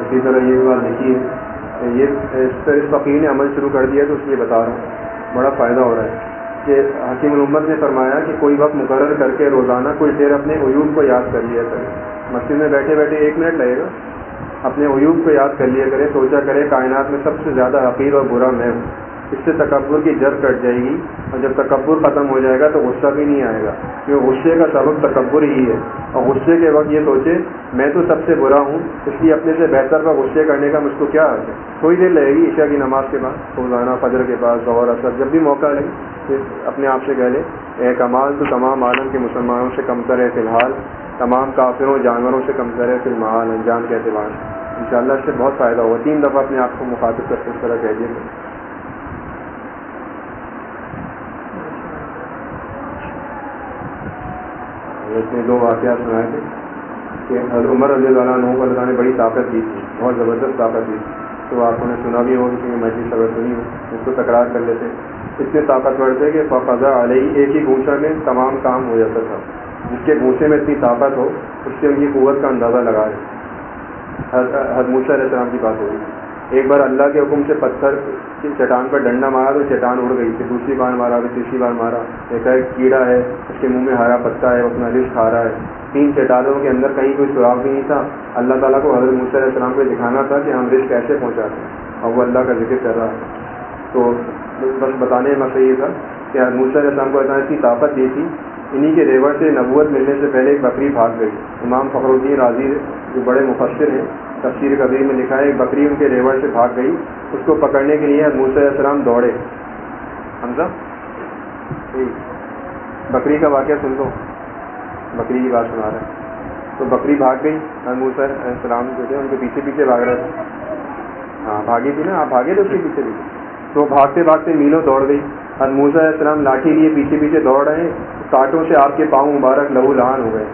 اسی طرح یہ بات لکھی ہے یہ اس پر اس فقیر نے عمل شروع کر دیا تو اس لیے بتا رہا ہوں۔ بڑا فائدہ ہو رہا ہے کہ حکیم الامت نے فرمایا کہ کوئی وقت مقرر کر کے روزانہ کوئی دیر اپنے عیوب کو یاد کر لیا کرے۔ مسجد میں بیٹھے بیٹھے ایک منٹ لگے گا۔ اپنے عیوب کو یاد کر لیا کرے، سوچا کرے کائنات میں سب سے زیادہ حقیر اور برا میں ہوں۔ اس سے تکبر کی جڑ کٹ جائے گی اور جب تکبر ختم ہو جائے گا تو غصہ بھی نہیں آئے گا، کیونکہ غصے کا سبب تکبر ہی ہے۔ اور غصے کے وقت یہ سوچے، میں تو سب سے برا ہوں، اس لیے اپنے سے بہتر کا غصے کرنے کا مجھ کو کیا حق ہے؟ تھوڑی دیر لگے گی عشاء کی نماز کے بعد، روزانہ فجر کے بعد غور اثر جب بھی موقع لگے اپنے آپ سے کہہ لے، اے کمال، تو تمام عالم کے مسلمانوں سے کمتر ہے فی الحال، تمام کافروں، جانوروں سے کمتر ہے فی الحال انجام کے اعتبار ان شاء اللہ اس سے بہت فائدہ ہوگا۔ تین دفعہ اپنے آپ کو مخاطب کر اس طرح کہہ دیے نے دو واقعات سنائے تھے کہ حضرت عمر رضی اللہ عنہ کو اللہ نے بڑی طاقت دی تھی، بہت زبردست طاقت دی تو آپ نے سنا بھی ہوگا کہ میں چیز خبر سنی ہوں اس کو تکرار کر لیتے۔ اتنے طاقتور تھے کہ فضا علیہ ایک ہی گھوسا میں تمام کام ہو جاتا تھا۔ جس کے گھوسے میں اتنی طاقت ہو، اس سے ان کی قوت کا اندازہ لگا لگائے حدموسا علیہ السلام کی بات ہوگی ایک بار اللہ کے حکم سے پتھر کی چٹان پر ڈنڈا مارا تو چٹان اڑ گئی، پھر دوسری بار مارا، پھر تیسری بار مارا۔ ایک ایک کیڑا ہے، اس کے منہ میں ہرا پتا ہے، وہ اپنا رشک کھا رہا ہے۔ تین چٹانوں کے اندر کہیں کوئی سراغ بھی نہیں تھا۔ اللہ تعالیٰ کو حضرت علیہ السلام کو دکھانا تھا کہ ہم رشک کیسے پہنچاتے ہیں۔ اور وہ اللہ کا ذکر کر رہا ہے۔ تو بس بتانے کا مسئلہ یہ تھا کہ علیہ السلام کو اللہ اتنی طاقت دی تھی، انہی کے ریوڑ سے نبوت ملنے سے پہلے ایک بکری بھاگ گئی۔ امام فخر الدین راضی جو بڑے مفسر ہیں، تفسیر کبیر میں لکھا ہے، ایک بکری ان کے ریوڑ سے بھاگ گئی، اس کو پکڑنے کے لیے علیہ السلام دوڑے۔ حمزہ؟ بکری کا واقعہ سن لو۔ بکری کی بات سنا رہے ہیں تو بکری بھاگ گئی علیہ السلام جو تھے، ان کے پیچھے پیچھے بھاگ رہے تھے۔ ہاں بھاگی تھی نا؟ آپ بھاگے تھے اس کے پیچھے پیچھے؟ تو بھاگتے بھاگتے میلوں دوڑ گئی۔ علیہ السلام لاٹھی لیے پیچھے پیچھے دوڑ رہے کانٹوں سے آپ کے پاؤں مبارک لہو لہان ہو گئے۔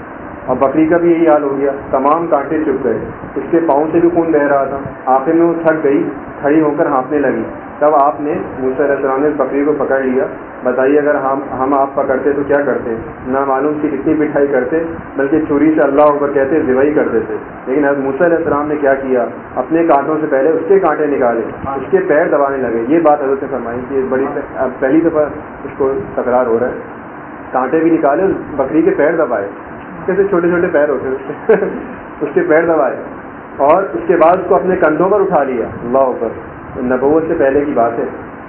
اور بکری کا بھی یہی حال ہو گیا۔ تمام کانٹے چپ گئے۔ اس کے پاؤں سے بھی خون بہ رہا تھا۔ آخر میں وہ تھک گئی، کھڑی ہو کر ہانپنے لگی۔ تب آپ نے علیہ السلام نے بکری کو پکڑ لیا۔ بتائیے، اگر ہم ہم آپ پکڑتے تو کیا کرتے؟ نہ معلوم کی کتنی مٹھائی کرتے، بلکہ چوری سے اللہ اوپر کہتے ذبائی کرتے تھے لیکن حضرت موسیٰ علیہ السلام نے کیا کیا؟ اپنے کانٹوں سے پہلے اس کے کانٹے نکالے۔ اس کے پیر دبانے لگے۔ یہ بات حضرت سے فرمائی کہ بڑی پہلی دفعہ اس کو تکرار ہو رہا ہے۔ کانٹے بھی نکالے بکری کے پیر دبائے۔ کیسے چھوٹے چھوٹے پیر ہوتے *laughs* اس کے پیر دبائے اور اس کے بعد اس کو اپنے کندھوں پر اٹھا لیا۔ اللہ اوپر نبوت سے پہلے کی بات ہے۔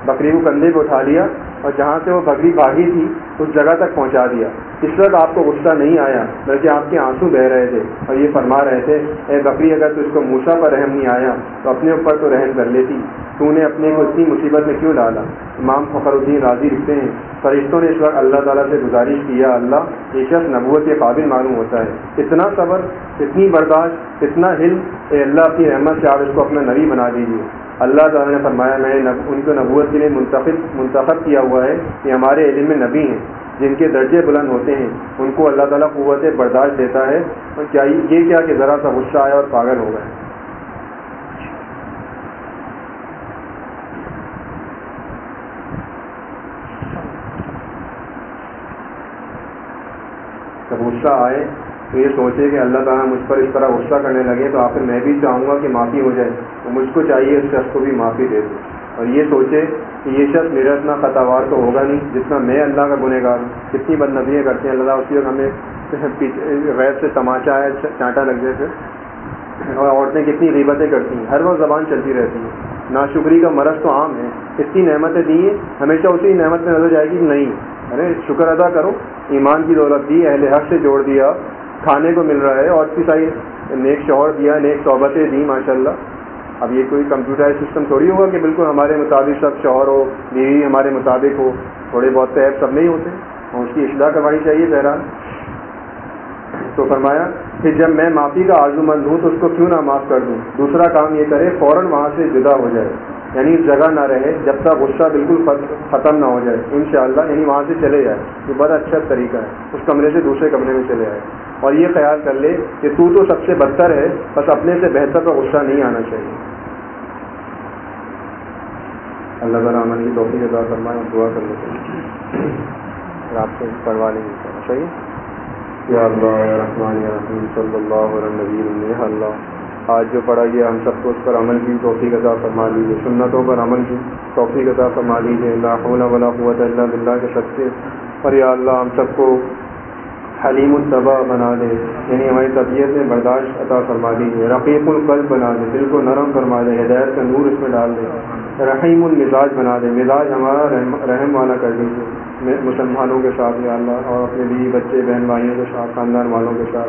بکری کو کندھے پہ اٹھا لیا اور جہاں سے وہ بکری بھاگی تھی، اس جگہ تک پہنچا دیا۔ اس وقت آپ کو غصہ نہیں آیا، بلکہ آپ کے آنسو بہ رہے تھے اور یہ فرما رہے تھے، اے بکری، اگر تو اس کو موسا پر رحم نہیں آیا، تو اپنے اوپر تو رحم کر لیتی۔ تو نے اپنے کو اتنی مصیبت میں کیوں ڈالا؟ امام فخر الدین راضی لکھتے ہیں، فرشتوں نے اس وقت اللہ تعالیٰ سے گزارش کیا اللہ، یہ شخص نبوت کے قابل معلوم ہوتا ہے۔ اتنا صبر، اتنی برداشت، اتنا علم، اے اللہ، اپنی رحمت سے آپ اس کو اپنا نبی بنا دیجیے۔ اللہ تعالیٰ نے فرمایا، میں نے ان کو نبوت کے لیے منتخب منتخب کیا ہوا ہے کہ ہمارے علم میں نبی ہیں، جن کے درجے بلند ہوتے ہیں، ان کو اللہ تعالیٰ قوت برداشت دیتا ہے اور کیا یہ کیا کہ ذرا سا غصہ آیا اور پاگل ہو گئے۔ غصہ آئے تو یہ سوچے کہ اللہ تعالیٰ مجھ پر اس طرح غصہ کرنے لگے تو آخر میں بھی چاہوں گا کہ معافی ہو جائے تو مجھ کو چاہیے اس شخص کو بھی معافی دے دوں۔ اور یہ سوچے کہ یہ شخص میرا اتنا خطاوار تو ہوگا نہیں جتنا میں اللہ کا گنہ گار ہوں۔ کتنی بد نبیاں کرتے ہیں اللہ اسی وقت ہمیں *laughs* غیر سے تماچا ہے چانٹا لگ جائے پھر۔ اور عورتیں کتنی غیبتیں کرتی ہیں۔ ہر وقت زبان چلتی رہتی ہے۔ ناشکری کا مرض تو عام ہے۔ اتنی نعمتیں دی ہیں، ہمیشہ اسی نعمت میں نظر جائے گی نہیں۔ ارے، شکر ادا کرو۔ ایمان کی دولت دی، اہل حق سے جوڑ دیا۔ کھانے کو مل رہا ہے اور کس ساری نیک شوہر دیا، نیک صحبتیں دی ماشاء اللہ اب یہ کوئی کمپیوٹرائز سسٹم تھوڑی ہوگا کہ بالکل ہمارے مطابق سب شوہر ہو، بیوی ہمارے مطابق ہو، تھوڑے بہت ایپ سب نہیں ہوتے اور اس کی اصلاح کروانی چاہیے بہرحال۔ تو فرمایا کہ جب میں معافی کا آزو مند ہوں تو اس کو کیوں نہ معاف کر دوں؟ دوسرا کام یہ کرے، فوراً وہاں سے جدا ہو جائے۔ یعنی جگہ نہ رہے، جب تک غصہ بالکل ختم نہ ہو جائے۔ انشاءاللہ یعنی وہاں سے چلے جائے۔ یہ بڑا اچھا طریقہ ہے۔ اس کمرے سے دوسرے کمرے میں چلے آئے۔ اور یہ خیال کر لے کہ تو تو سب سے بدتر ہے، بس اپنے سے بہتر کا غصہ نہیں آنا چاہیے۔ اللہ تعالیٰ عمل کی توفیق ادا فرمائے دعا کر لیتے آپ سے پڑھوا لیں گے صحیح یا اللہ رحمان رحیم صلی اللہ نبی اللہ۔ آج جو پڑھا گیا، ہم سب کو اس پر عمل کی توفیق ادا فرما لیجیے سنتوں پر عمل کی توفیق ادا فرما لیجیے اللہ ولا قوت اللہ بلّہ کے سچے اور یا اللہ، ہم سب کو حلیم الطبع بنا دے۔ یعنی ہماری طبیعت میں برداشت عطا فرما دیجیے رقیق القلب بنا دے۔ دل کو نرم فرما دے۔ ہدایت کا نور اس میں ڈال دے۔ رحیم المزاج بنا دے۔ مزاج ہمارا رحم والا کر دیجیے مسلمانوں کے ساتھ، یا اللہ، اور اپنے بیوی بچے، بہن بھائیوں کے ساتھ، خاندان والوں کے ساتھ۔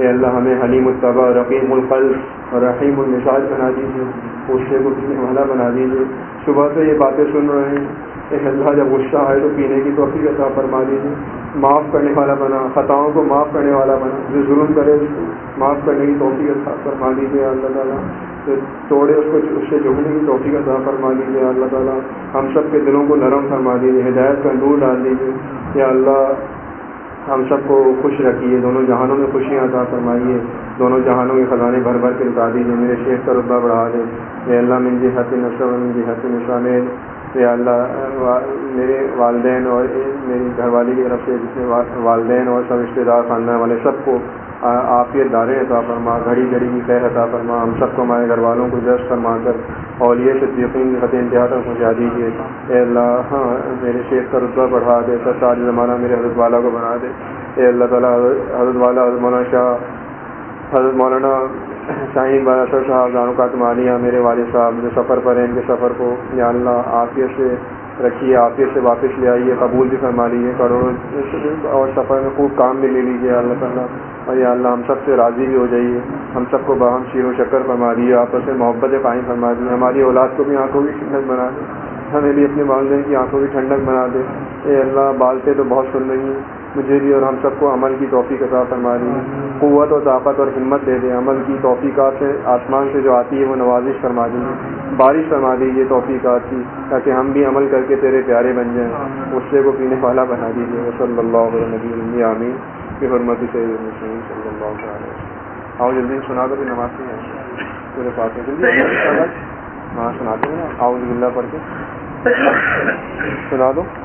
اے اللہ، ہمیں حلیم الطبع رقیم القلب اور رحیم المزاج بنا دیجیے۔ غصے کو پینے والا بنا دیجیے۔ صبح سے یہ باتیں سن رہے ہیں۔ کہ اللہ، جب غصہ آئے تو پینے کی توفیق عطا فرما دیجیے۔ معاف کرنے والا بنا، خطاؤں کو معاف کرنے والا بنا۔ جو ظلم کرے، اس کو معاف کرنے کی توفیق عطا فرما دیجیے۔ اللہ تعالیٰ توڑے اس کو، اس سے جھکنے کی توفیق عطا فرما دیجیے اللہ تعالیٰ۔ ہم سب کے دلوں کو نرم فرما دیجیے ہدایت کا نور ڈال دیجیے یا اللہ، ہم سب کو خوش رکھیے، دونوں جہانوں میں خوشیاں عطا فرمائیے۔ دونوں جہانوں کے خزانے بھر بھر کے لٹا دیجیے میرے شیخ کا رتبہ بڑھا دے۔ یا اللہ منجی حت نصر منجی حت نشامل یا اللہ میرے والدین اور میری گھر والی کی طرف سے جتنے والدین اور سب رشتے دار خاندان والے سب کو آپ یہ دارے عطا فرما، گھڑی گھڑی کی خیر عطا فرما، ہم سب کو ہمارے گھر والوں کو جس فرما کر اور یہ سے یقین خط انتہا تک پہنچا دیجیے اے اللہ ہاں میرے شیخ کا رتبہ بڑھا دے سر تاج زمانہ میرے حضرت والا کو بنا دے۔ اے اللہ تعالیٰ، حضرت والا، حضرت مولانا شاہ حضرت مولانا شاہین بارہ صاحب جانوکات میرے والد صاحب، جو سفر پر ہیں، ان کے سفر کو یا اللہ عافیت سے رکھیے، عافیت سے واپس لے آئیے، قبول بھی فرما لیجیے کروڑوں اور سفر میں خوب کام بھی لے لیجیے اللہ تعالیٰ۔ اور یا اللہ ہم سب سے راضی بھی ہو جائیے۔ ہم سب کو باہم شیر و شکر فرما دیے آپس میں محبت قائم فرما دیے ہماری اولاد کو بھی آنکھوں کی ٹھنڈک بنا دے ہمیں بھی اپنے والدین کی آنکھوں کی ٹھنڈک بنا دے۔ اے اللہ، بالتے تو بہت سن رہی ہیں۔ مجھے بھی اور ہم سب کو عمل کی توفیق عطا فرما رہی ہے قوت و طاقت اور ہمت دے دے۔ عمل کی توفیقات سے، آسمان سے جو آتی ہے، وہ نوازش فرما دیجیے بارش فرما دیجیے توفیقات کی، تاکہ ہم بھی عمل کر کے تیرے پیارے بن جائیں۔ غصے کو پینے والا بنا دیجیے۔ صلی اللہ علیہ نبی عامین کی حرمت سے صلی اللہ علیہ آؤ جلدی سنا دو نماز نہیں پورے پاس جلدی ہاں سنا دو نا آؤ پڑھ کے۔ سنا دو۔